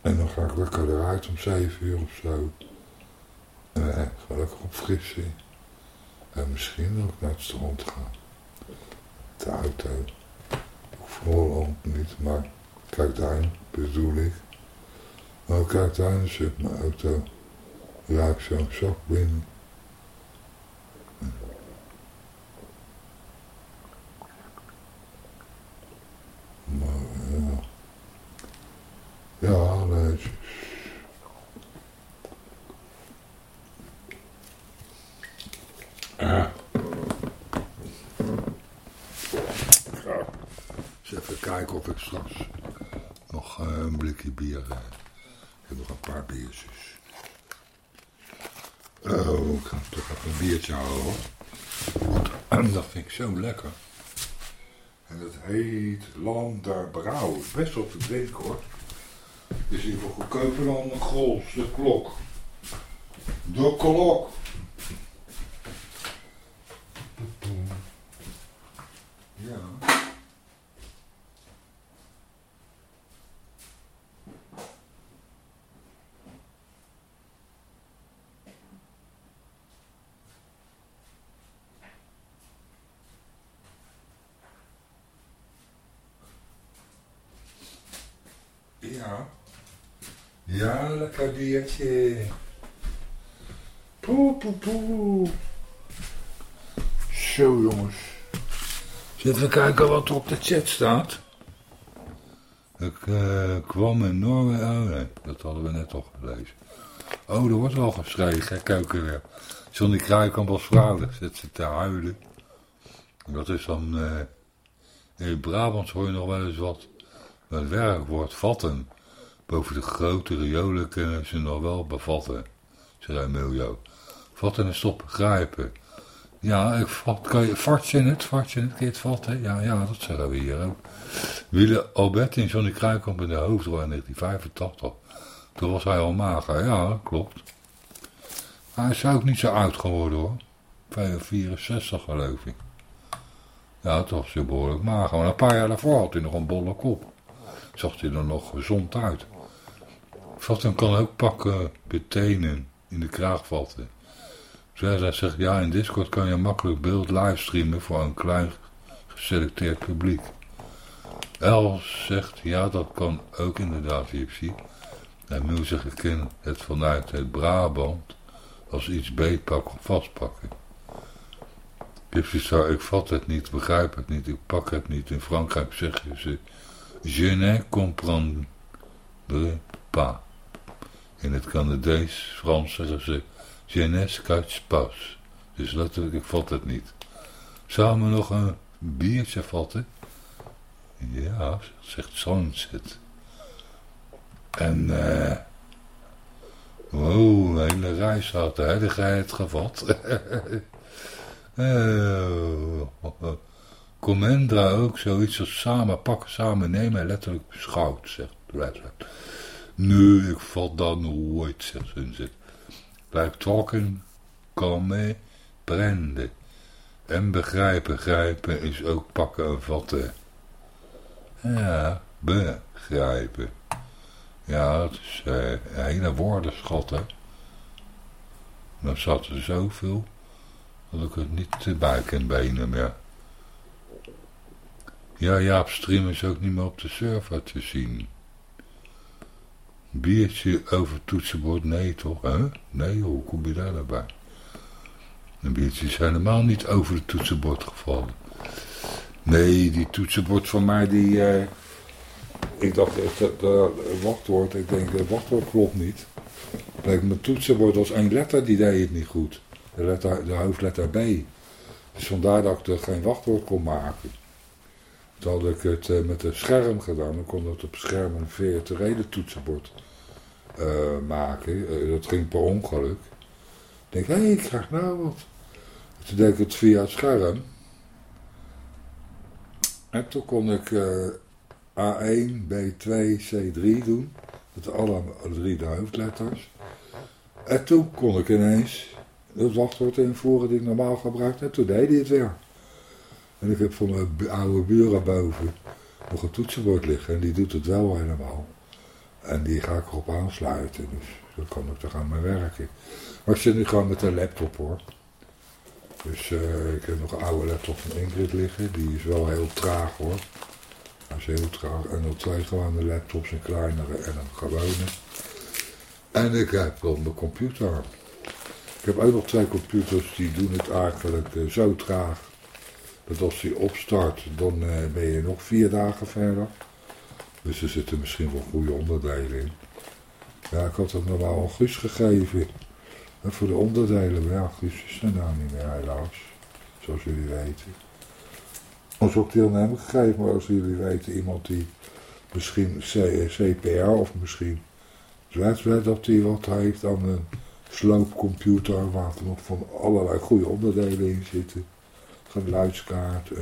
En dan ga ik lekker eruit om zeven uur of zo. En eh, ga lekker opfrissen. En misschien ik naar het strand ga. De auto. Vooral niet, maar kijk daar bedoel ik. Maar kijk daar zit mijn auto. Raak zo'n zak binnen. Ja, nee. Ja. Eens even kijken of ik nog uh, een blikje bier. Ik heb nog een paar biertjes. Oh, ik ga toch even een biertje houden. *clears throat* Dat vind ik zo lekker. En dat heet Landerbrouw. Best wel te drinken hoor. is in ieder goedkoper dan een grols, de klok. De klok. Ja. Ja. Biertje. Poe, poe, poe. Zo jongens. We kijken wat er op de chat staat? Ik uh, kwam in Noorwegen. Oh nee, dat hadden we net al gelezen. Oh, er wordt al geschreven. Kijk, weer. Johnny Kruikamp als vrouw, zit ze te huilen. Dat is dan... Uh, in Brabant hoor je nog wel eens wat. Het werkwoord vatten. Boven de grote riolen kunnen ze nog wel bevatten, zei Miljo. Vatten is toch begrijpen. Ja, ik vat, kan je, vat in het, vat in het, kun het vatten? Ja, ja, dat zeggen we hier ook. Wille Albert in Johnny Kruikamp in de hoofdrol in 1985. Toen was hij al mager, ja, klopt. hij is ook niet zo oud geworden hoor. 64 geloof ik. Ja, het was zo behoorlijk mager. Maar een paar jaar daarvoor had hij nog een bolle kop. Zag hij er nog gezond uit. Vatten kan ook pakken betenen in de kraag vatten. Zij zegt, ja, in Discord kan je makkelijk beeld livestreamen voor een klein geselecteerd publiek. Els zegt, ja, dat kan ook inderdaad, Gypsy. En nu zeg ik het vanuit het Brabant als iets beetpakken of vastpakken. Gypsy zou, ik vat het niet, begrijp het niet, ik pak het niet. In Frankrijk zeggen ze, je ne comprends pas. In het Canadees, Frans zeggen ze Jeunesse quatre pas. Dus letterlijk, ik vat het niet. Samen nog een biertje vatten? Ja, zegt Sunset. En, eh... wow, een hele reis had de het gevat. uh, *laughs* Comendra ook, zoiets als samen pakken, samen nemen, letterlijk beschouwd, zegt letterlijk. Nee, ik val dat nooit, zegt Sunset. Like talking, kalme, prende. En begrijpen, grijpen is ook pakken en vatten. Ja, begrijpen. Ja, dat is een hele woordenschat, hè. Dan zat er zoveel, dat ik het niet te buik en benen meer. Ja, Jaap Stream is ook niet meer op de server te zien. Biertje over toetsenbord, nee toch? Hè? Nee, hoe kom je daar bij? Een biertje is helemaal niet over het toetsenbord gevallen. Nee, die toetsenbord van mij, die... Eh, ik dacht, het wachtwoord, ik denk, het wachtwoord klopt niet. Kijk, mijn toetsenbord was één letter, die deed het niet goed. De, letter, de hoofdletter B. Dus vandaar dat ik er geen wachtwoord kon maken. Toen had ik het uh, met een scherm gedaan. Dan kon het op scherm een virtuele toetsenbord uh, maken. Uh, dat ging per ongeluk. Ik denk, hé, hey, ik krijg nou wat. Toen deed ik het via het scherm. En toen kon ik A1, B2, C3 doen. Dat alle drie de hoofdletters. En toen kon ik ineens het wachtwoord invoeren die ik normaal gebruikte. En toen deed hij het weer. En ik heb van mijn oude buren boven nog een toetsenbord liggen. En die doet het wel helemaal. En die ga ik erop aansluiten. Dus dan kan ik er gaan mee werken. Maar ik zit nu gewoon met een laptop hoor. Dus uh, ik heb nog een oude laptop van Ingrid liggen. Die is wel heel traag hoor. Hij is heel traag. En nog twee gewone laptops, een kleinere en een gewone. En ik heb dan mijn computer. Ik heb ook nog twee computers die doen het eigenlijk uh, zo traag dat als hij opstart, dan uh, ben je nog vier dagen verder. Dus er zitten misschien wel goede onderdelen in. Ja, ik had het normaal al Guus gegeven. En voor de onderdelen, maar ja, Guus is er nou niet meer helaas. Zoals jullie weten. Als ook deel gegeven, maar als jullie weten, iemand die misschien CPR of misschien Zwetswet dat hij wat heeft aan een sloopcomputer waar er nog van allerlei goede onderdelen in zitten geluidskaart. Uh,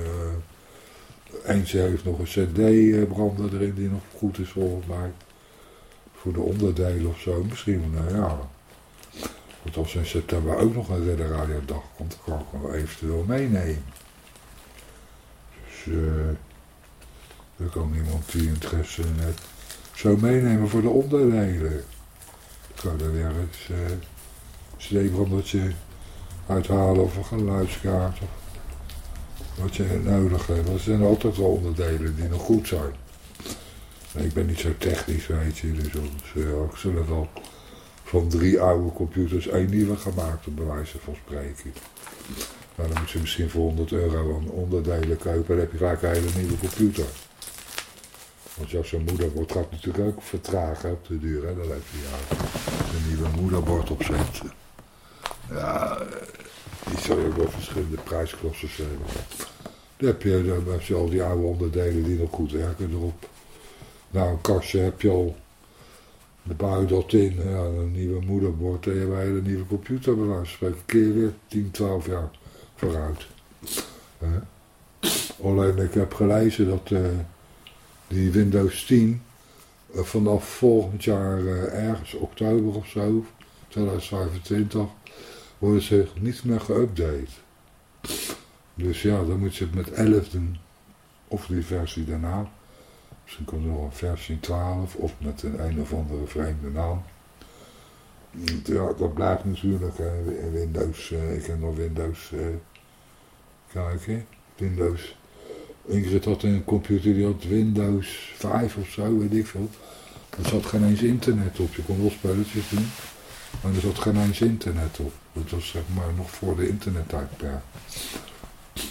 eentje heeft nog een cd-brander erin die nog goed is volgens mij. voor de onderdelen of zo. Misschien, nou ja. Want als in september ook nog een Redder Radio Dag komt, kan ik hem eventueel meenemen. Dus uh, er kan iemand die interesse in heeft zo meenemen voor de onderdelen. Ik kan er weer eens uh, een steekbrandertje uithalen of een geluidskaart of wat je nodig hebt. Er zijn altijd wel onderdelen die nog goed zijn. ik ben niet zo technisch, weet je, dus uh, ik zullen wel van drie oude computers één nieuwe gemaakt, op bewijze van spreken. Nou, dan moet je misschien voor 100 euro aan onderdelen kopen, dan heb je gelijk een hele nieuwe computer. Want ja, zo'n moederbord gaat natuurlijk ook vertragen op de duur, hè. Dan heb je ja, een nieuwe moederbord opzetten. Ja, die zou je ook wel verschillende prijsklassen hebben. Dan heb je, dan al die oude onderdelen die nog goed werken erop. Nou, een kastje heb je al. De bouw dat in, ja, een nieuwe moederbord en je hebt een nieuwe computer bij wijze van. Keer weer 10, 12 jaar vooruit. Alleen ik heb gelezen dat uh, die Windows 10 uh, vanaf volgend jaar uh, ergens oktober of zo, 2025, worden ze niet meer geüpdate. Dus ja, dan moet je het met 11 doen. Of die versie daarna. Misschien komt er nog een versie 12 of met een een of andere vreemde naam. Ja, dat blijft natuurlijk hè, Windows. Uh, ik heb nog Windows. Uh, kijken. Windows. Ingrid had een computer die had Windows 5 of zo, weet ik veel. Er zat geen eens internet op. Je kon wel spelletjes doen. Maar er zat geen eens internet op. Dat was zeg maar nog voor de internettijdperk.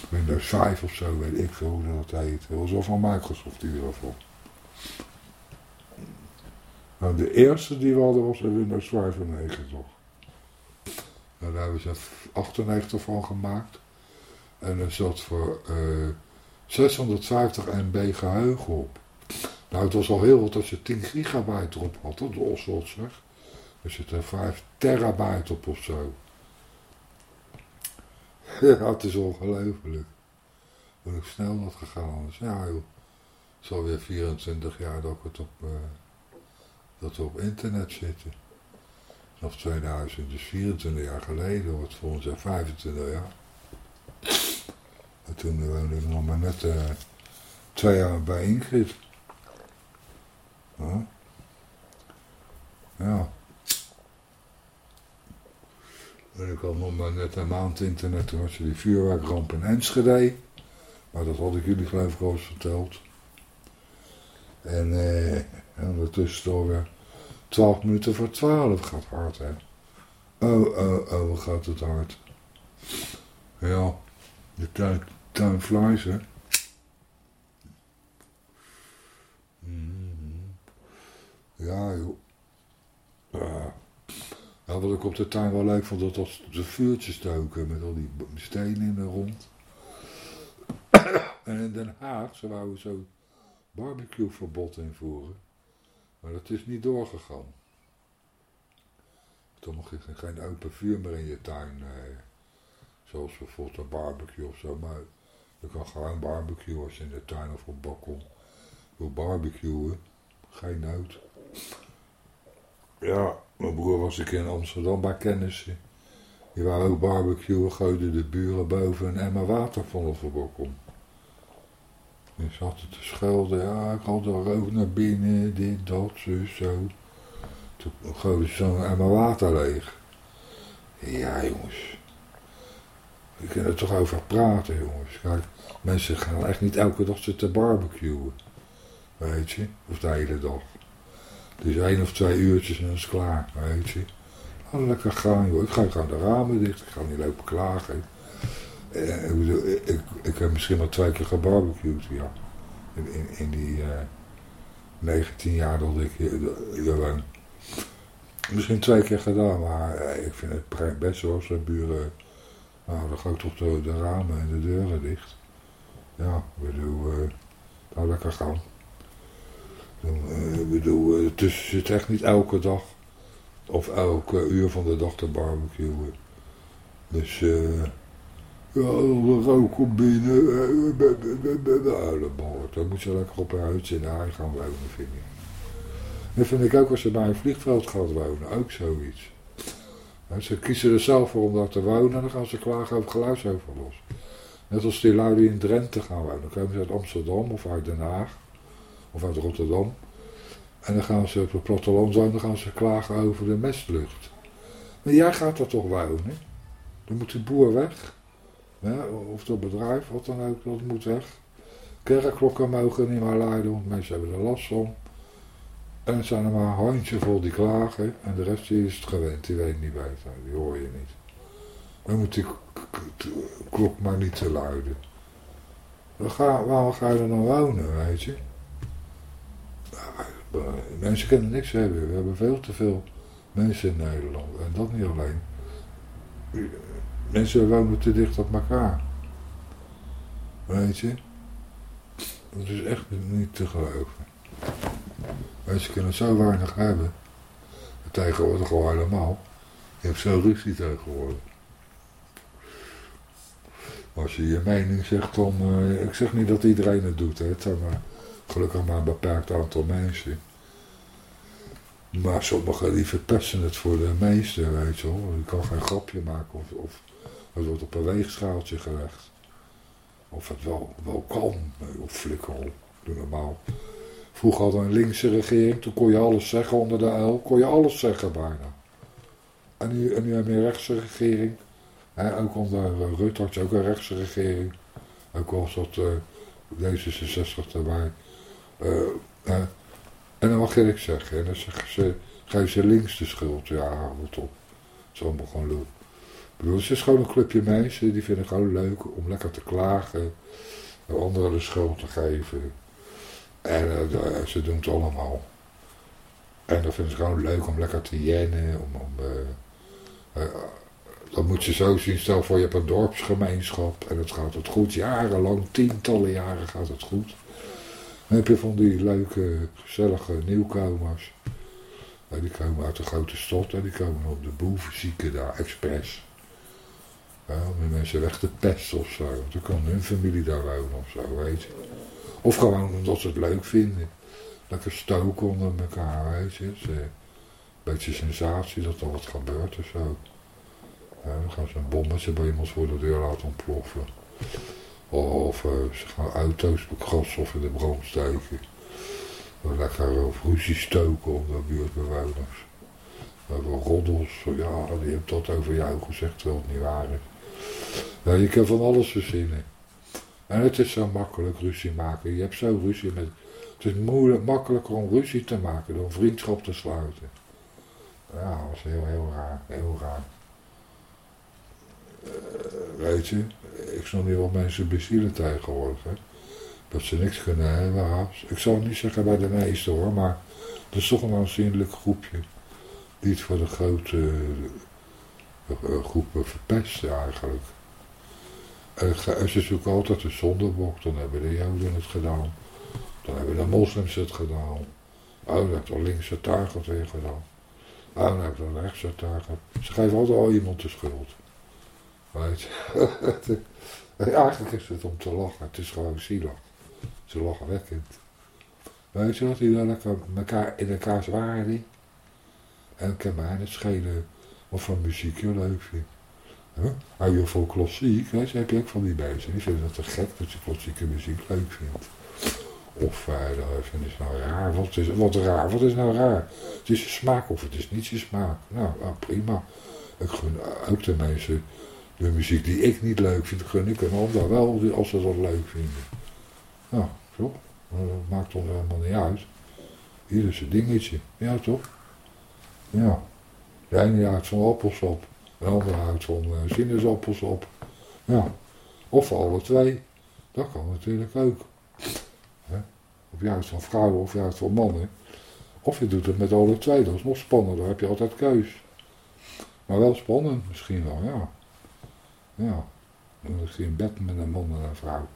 Windows 5 of zo, weet ik veel hoe dat heet. Dat was wel van Microsoft in ieder geval. Nou, de eerste die we hadden was Windows 95 toch. Daar hebben ze 98 van gemaakt. En er zat voor uh, 650 MB geheugen op. Nou, het was al heel wat als je 10 gigabyte erop had, dat was wat zeg. Er zit er 5 terabyte op of zo. *laughs* Ja, het is ongelooflijk. Hoe snel dat gegaan is. Ja joh, het is alweer 24 jaar dat, het op, uh, dat we op internet zitten. Nog 2000, dus 24 jaar geleden, wordt volgens jaar 25 jaar. En toen woonde ik nog maar net uh, twee jaar bij Ingrid. Huh? Ja. En ik maar net een maand internet, toen was je die vuurwerkramp in Enschede. Maar dat had ik jullie geloof ik al eens verteld. En eh, ondertussen alweer 12 minuten voor 12 gaat hard, hè. Oh, oh, oh, wat gaat het hard. Ja, de tijd, time flies, hè. Mm-hmm. Ja, joh. Ja. Ja, wat ik op de tuin wel leuk vond, dat was de vuurtjes stoken met al die stenen in de rond. en in Den Haag, ze wouden zo barbecueverbod invoeren. Maar dat is niet doorgegaan. Toen mocht je geen open vuur meer in je tuin. Eh, zoals bijvoorbeeld een barbecue of zo. Maar je kan gewoon barbecuen als je in de tuin of op balkon wil barbecuen. Geen nood. Ja, mijn broer was een keer in Amsterdam bij kennissen. Die waren ook barbecuen, gooiden de buren boven een emmer water van op het balkon. En ze hadden te schelden, ja, ik had er rook naar binnen, dit, dat, zus, zo. Toen gooiden ze zo'n emmer water leeg. Ja, jongens. We kunnen er toch over praten, jongens. Kijk, mensen gaan echt niet elke dag zitten barbecuen. Weet je, of de hele dag. Dus één of twee uurtjes en dan is het klaar, weet je. Lekker gaan. Ik ga gewoon de ramen dicht, ik ga niet lopen klagen. Eh, ik, ik, ik, heb misschien maar twee keer gebarbecued, ja. In, in, die eh, 19 jaar dat ik hier woon. Misschien twee keer gedaan, maar eh, ik vind het best zoals de buren... Nou, dan ga toch de, de, ramen en de deuren dicht. Ja, ik bedoel, uh, nou lekker gaan. Uh, ik bedoel, het is, zit echt niet elke dag of elke uur van de dag te barbecuen. Dus uh, ja, rook op binnen, dan moet je lekker op een huidje in de haai gaan wonen, vind ik. Dat vind ik ook als ze bij een vliegveld gaat wonen, ook zoiets. Ze kiezen er zelf voor om daar te wonen en dan gaan ze klagen over geluidsoverlast. Net als die lui die in Drenthe gaan wonen. Dan komen ze uit Amsterdam of uit Den Haag of uit Rotterdam. En dan gaan ze op het platteland wonen, dan gaan ze klagen over de mestlucht. Maar jij gaat er toch wonen? Dan moet de boer weg. Of dat bedrijf, wat dan ook, dat moet weg. Kerkklokken mogen niet meer luiden, want mensen hebben er last van. En er zijn er maar een handjevol die klagen. En de rest is het gewend, die weet niet beter. Die hoor je niet. Dan moet die klok maar niet te luiden. Waarom ga je dan wonen, weet je? Mensen kunnen niks hebben. We hebben veel te veel mensen in Nederland. En dat niet alleen. Mensen wonen te dicht op elkaar. Weet je? Dat is echt niet te geloven. Mensen kunnen zo weinig hebben. Tegenwoordig al helemaal. Je hebt zo ruzie tegenwoordig. Als je je mening zegt, dan... Uh, ik zeg niet dat iedereen het doet. Hè. Maar gelukkig maar een beperkt aantal mensen. Maar sommigen die verpesten het voor de meesten, weet je wel. Je kan geen grapje maken of, of het wordt op een weegschaaltje gelegd. Of het wel, wel kan, of flikker op, doe normaal. Vroeger hadden we een linkse regering, toen kon je alles zeggen onder de uil, kon je alles zeggen bijna. En nu, en nu heb je een rechtse regering, hè, ook onder uh, Rutte had je ook een rechtse regering. Ook al zat uh, D66 erbij. Uh, en dan mag niks zeggen. En dan zeggen ze, geven ze links de schuld. Ja, wat op. Het is allemaal gewoon leuk. Ik bedoel, het is gewoon een clubje mensen, die vinden het gewoon leuk om lekker te klagen. Anderen de schuld te geven. En uh, ze doen het allemaal. En dan vinden ze gewoon leuk om lekker te jennen. Om, om, dat moet je zo zien. Stel voor je hebt een dorpsgemeenschap en het gaat het goed. Jarenlang, tientallen jaren gaat het goed. Dan heb je van die leuke, gezellige nieuwkomers. die komen uit de grote stad en die komen op de boevenzieken daar, expres. Ja, om mensen weg te pesten of zo. Want dan kan hun familie daar wonen of zo, weet je. Of gewoon omdat ze het leuk vinden. Lekker stoken onder elkaar, weet je. Een beetje sensatie dat er wat gebeurt of zo. Dan gaan ze een bommetje bij iemand voor de deur laten ontploffen. Of uh, auto's of in de brand steken. Lekker of ruzie stoken onder buurtbewoners. We hebben roddels, ja, die hebben dat over jou gezegd, terwijl het niet waar. Ja, je kan van alles verzinnen. En het is zo makkelijk ruzie maken. Je hebt zo ruzie met... Het is moeilijk, makkelijker om ruzie te maken dan vriendschap te sluiten. Ja, dat is heel, heel raar. Heel raar. Uh, weet je, ik snap niet wat mensen bezielen tegenwoordig. Hè? Dat ze niks kunnen hebben. Ik zal niet zeggen bij de meeste hoor, maar het is toch een aanzienlijk groepje. Die het voor de grote uh, groepen verpesten eigenlijk. En ze zoeken altijd de zondebok, dan hebben de Joden het gedaan. Dan hebben de moslims het gedaan. Oh, dan heeft de linkse target weer gedaan. Oh, dan de rechtse target. Ze geven altijd al iemand de schuld. Weet *laughs* je. Eigenlijk is het om te lachen. Het is gewoon zielig. Ze lachen wekkend. Weet je wat? Die dan lekker elkaar in elkaars waarde. En kan mij het schelen wat voor muziek je leuk vindt. Hou je voor klassiek? Je, heb je ook van die mensen. Die vinden het te gek dat je klassieke muziek leuk vindt. Of uh, vinden nou raar. Wat is, wat raar? Wat is nou raar? Het is je smaak of het is niet je smaak. Nou, nou prima. Ik gun ook de mensen de muziek die ik niet leuk vind, gun ik ander wel als ze dat leuk vinden. Nou, zo. Dat maakt ons helemaal niet uit. Hier is een dingetje. Ja, toch? Ja. De ene houdt van appelsap. De andere houdt van uh, sinaasappelsap. Ja. Of alle twee. Dat kan natuurlijk ook. Of je houdt van vrouwen of houdt van mannen. Of je doet het met alle twee. Dat is nog spannender. Dan heb je altijd keus. Maar wel spannend misschien wel, ja. Ja, dan lig je in bed met een man en een vrouw.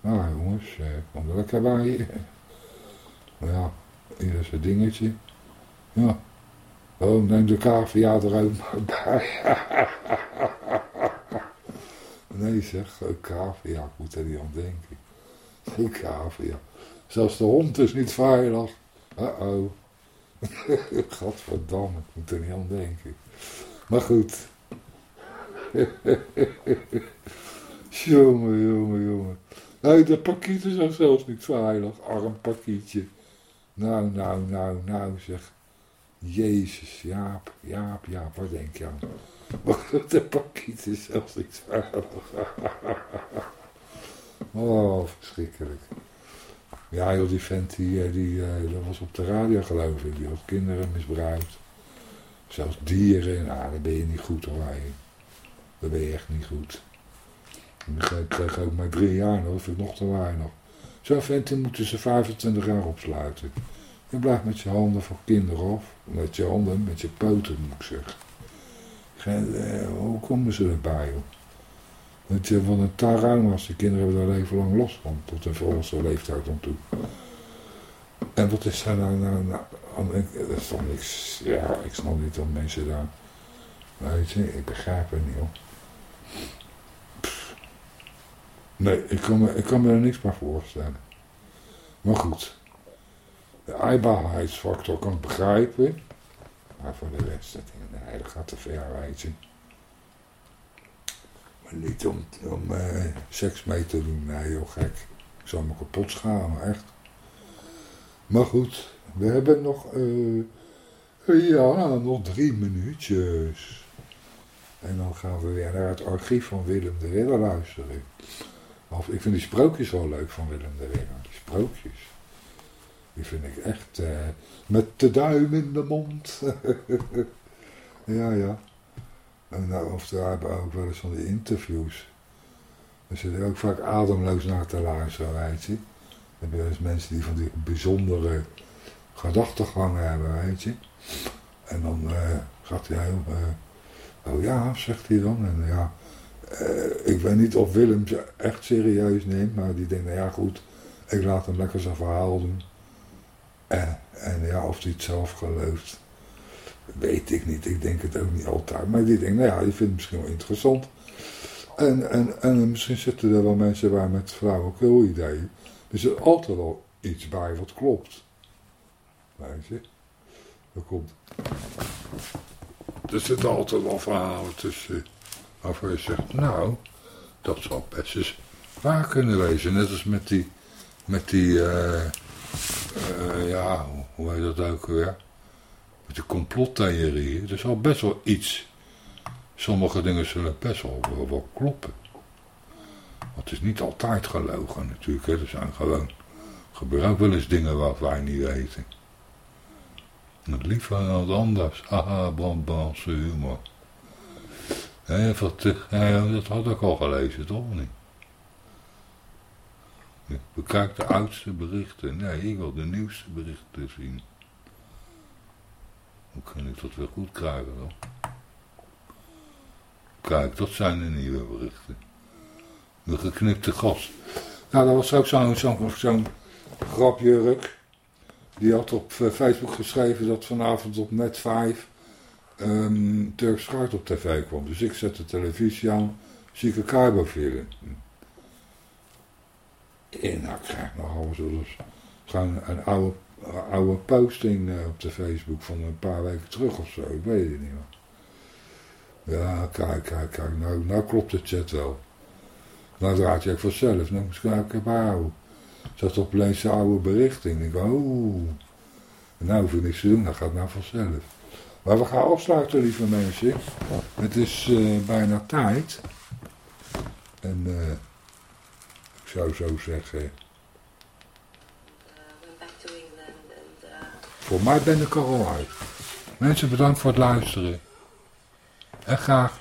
Nou jongens, eh, kom er lekker bij. *laughs* ja, hier is een dingetje. Ja. Oh, neem de cavia er ook *laughs* bij. nee zeg, cavia, ik moet er niet aan denken. Een cavia. Zelfs de hond is niet veilig. Uh-oh. *laughs* Gadverdamme, ik moet er niet aan denken. Maar goed. *laughs* jongen, jongen, jongen. Nee, dat pakiet is ook zelfs niet veilig. Arm pakietje. Nou, nou, nou, nou, zeg. Jezus, Jaap, Jaap, Jaap, wat denk je aan? De pakiet is zelfs niet veilig. *laughs* oh, verschrikkelijk. Ja, joh, die vent, die, eh, die, eh, dat was op de radio geloof ik. Die had kinderen misbruikt. Zelfs dieren. Nou, dan ben je niet goed hoor. Dan ben je echt niet goed. Ik kreeg ook maar drie jaar nog, dat vind ik nog te weinig. Zo'n vent moeten ze 25 jaar opsluiten. Je blijft met je handen voor kinderen af. Met je handen, met je poten moet ik zeggen. Eh, hoe komen ze erbij joh? Dat je van een tarang was, die kinderen hebben daar leven lang los van. Tot een volwassen leeftijd om toe. En wat is daar nou, nou, nou dat is toch niks, ja, ik snap niet dat mensen daar, weet je, ik begrijp het niet hoor. Nee, ik kan, me, ik kan me er niks bij voorstellen. Maar goed, de aaibaarheidsfactor kan ik begrijpen. Maar voor de rest, dat, gaat te ver, je. Maar niet om, om uh, seks mee te doen, nee heel gek. Ik zou me kapot schamen, echt. Maar goed, we hebben nog, uh, ja, nog drie minuutjes. En dan gaan we weer naar het archief van Willem de Ridder luisteren. Of, ik vind die sprookjes wel leuk van Willem de Ridder. Die sprookjes. Die vind ik echt uh, met de duim in de mond. *laughs* ja, ja. En nou, of daar hebben we ook wel eens van die interviews. Er zitten ook vaak ademloos naar te luisteren, weet je. Hebben wel eens mensen die van die bijzondere gedachtegangen hebben, weet je. En dan uh, gaat hij heel... oh ja, zegt hij dan. En ja, uh, ik weet niet of Willem ze echt serieus neemt, maar die denkt, nou ja goed, ik laat hem lekker zijn verhaal doen. En, en ja, of hij het zelf gelooft, weet ik niet. Ik denk het ook niet altijd. Maar die denkt, nou ja, die vindt het misschien wel interessant. En, en, en misschien zitten er wel mensen bij met flauwekul ideeën. Er zit altijd wel iets bij wat klopt. Weet je? Er komt... Er zitten altijd wel verhalen tussen waarvan je zegt, nou, dat zou best eens waar kunnen wezen. Net als met die, met die, uh, uh, ja, hoe heet dat ook weer? Met de complottheorieën. Er zal best wel iets, sommige dingen zullen best wel, kloppen. Want het is niet altijd gelogen natuurlijk, hè. er zijn gewoon, gebeuren ook wel eens dingen wat wij niet weten. Het liever dan anders. Haha, brandbaanse humor. Ja, wat, dat had ik al gelezen, toch niet? bekijk de oudste berichten. Nee, ik wil de nieuwste berichten zien. Hoe kan ik dat weer goed krijgen dan? Kijk, dat zijn de nieuwe berichten. De geknipte gast. Nou, dat was ook zo'n zo'n zo grapjurk. Die had op eh, Facebook geschreven dat vanavond op net 5 um, Turks op tv kwam. Dus ik zet de televisie aan, zie ik een. En nou, ik krijg nog alles dus gewoon een oude, oude posting uh, op de Facebook van een paar weken terug of zo. Ik weet het niet. Ja, kijk, kijk, kijk. Nou, nou klopt de chat wel. Nou draait ook vanzelf. Nou moet ik even houden. Zat op een oude berichting. Ik denk, oh. Nou hoef ik niks te doen. Dat gaat nou vanzelf. Maar we gaan afsluiten, lieve mensen. Het is uh, bijna tijd. En uh, ik zou zo zeggen... Voor mij ben ik er al uit. Mensen, bedankt voor het luisteren. En graag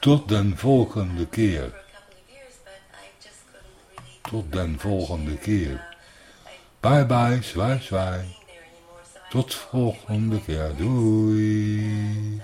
tot den volgende keer. Tot den volgende keer. Bye bye, zwaai zwaai. Tot volgende keer. Doei.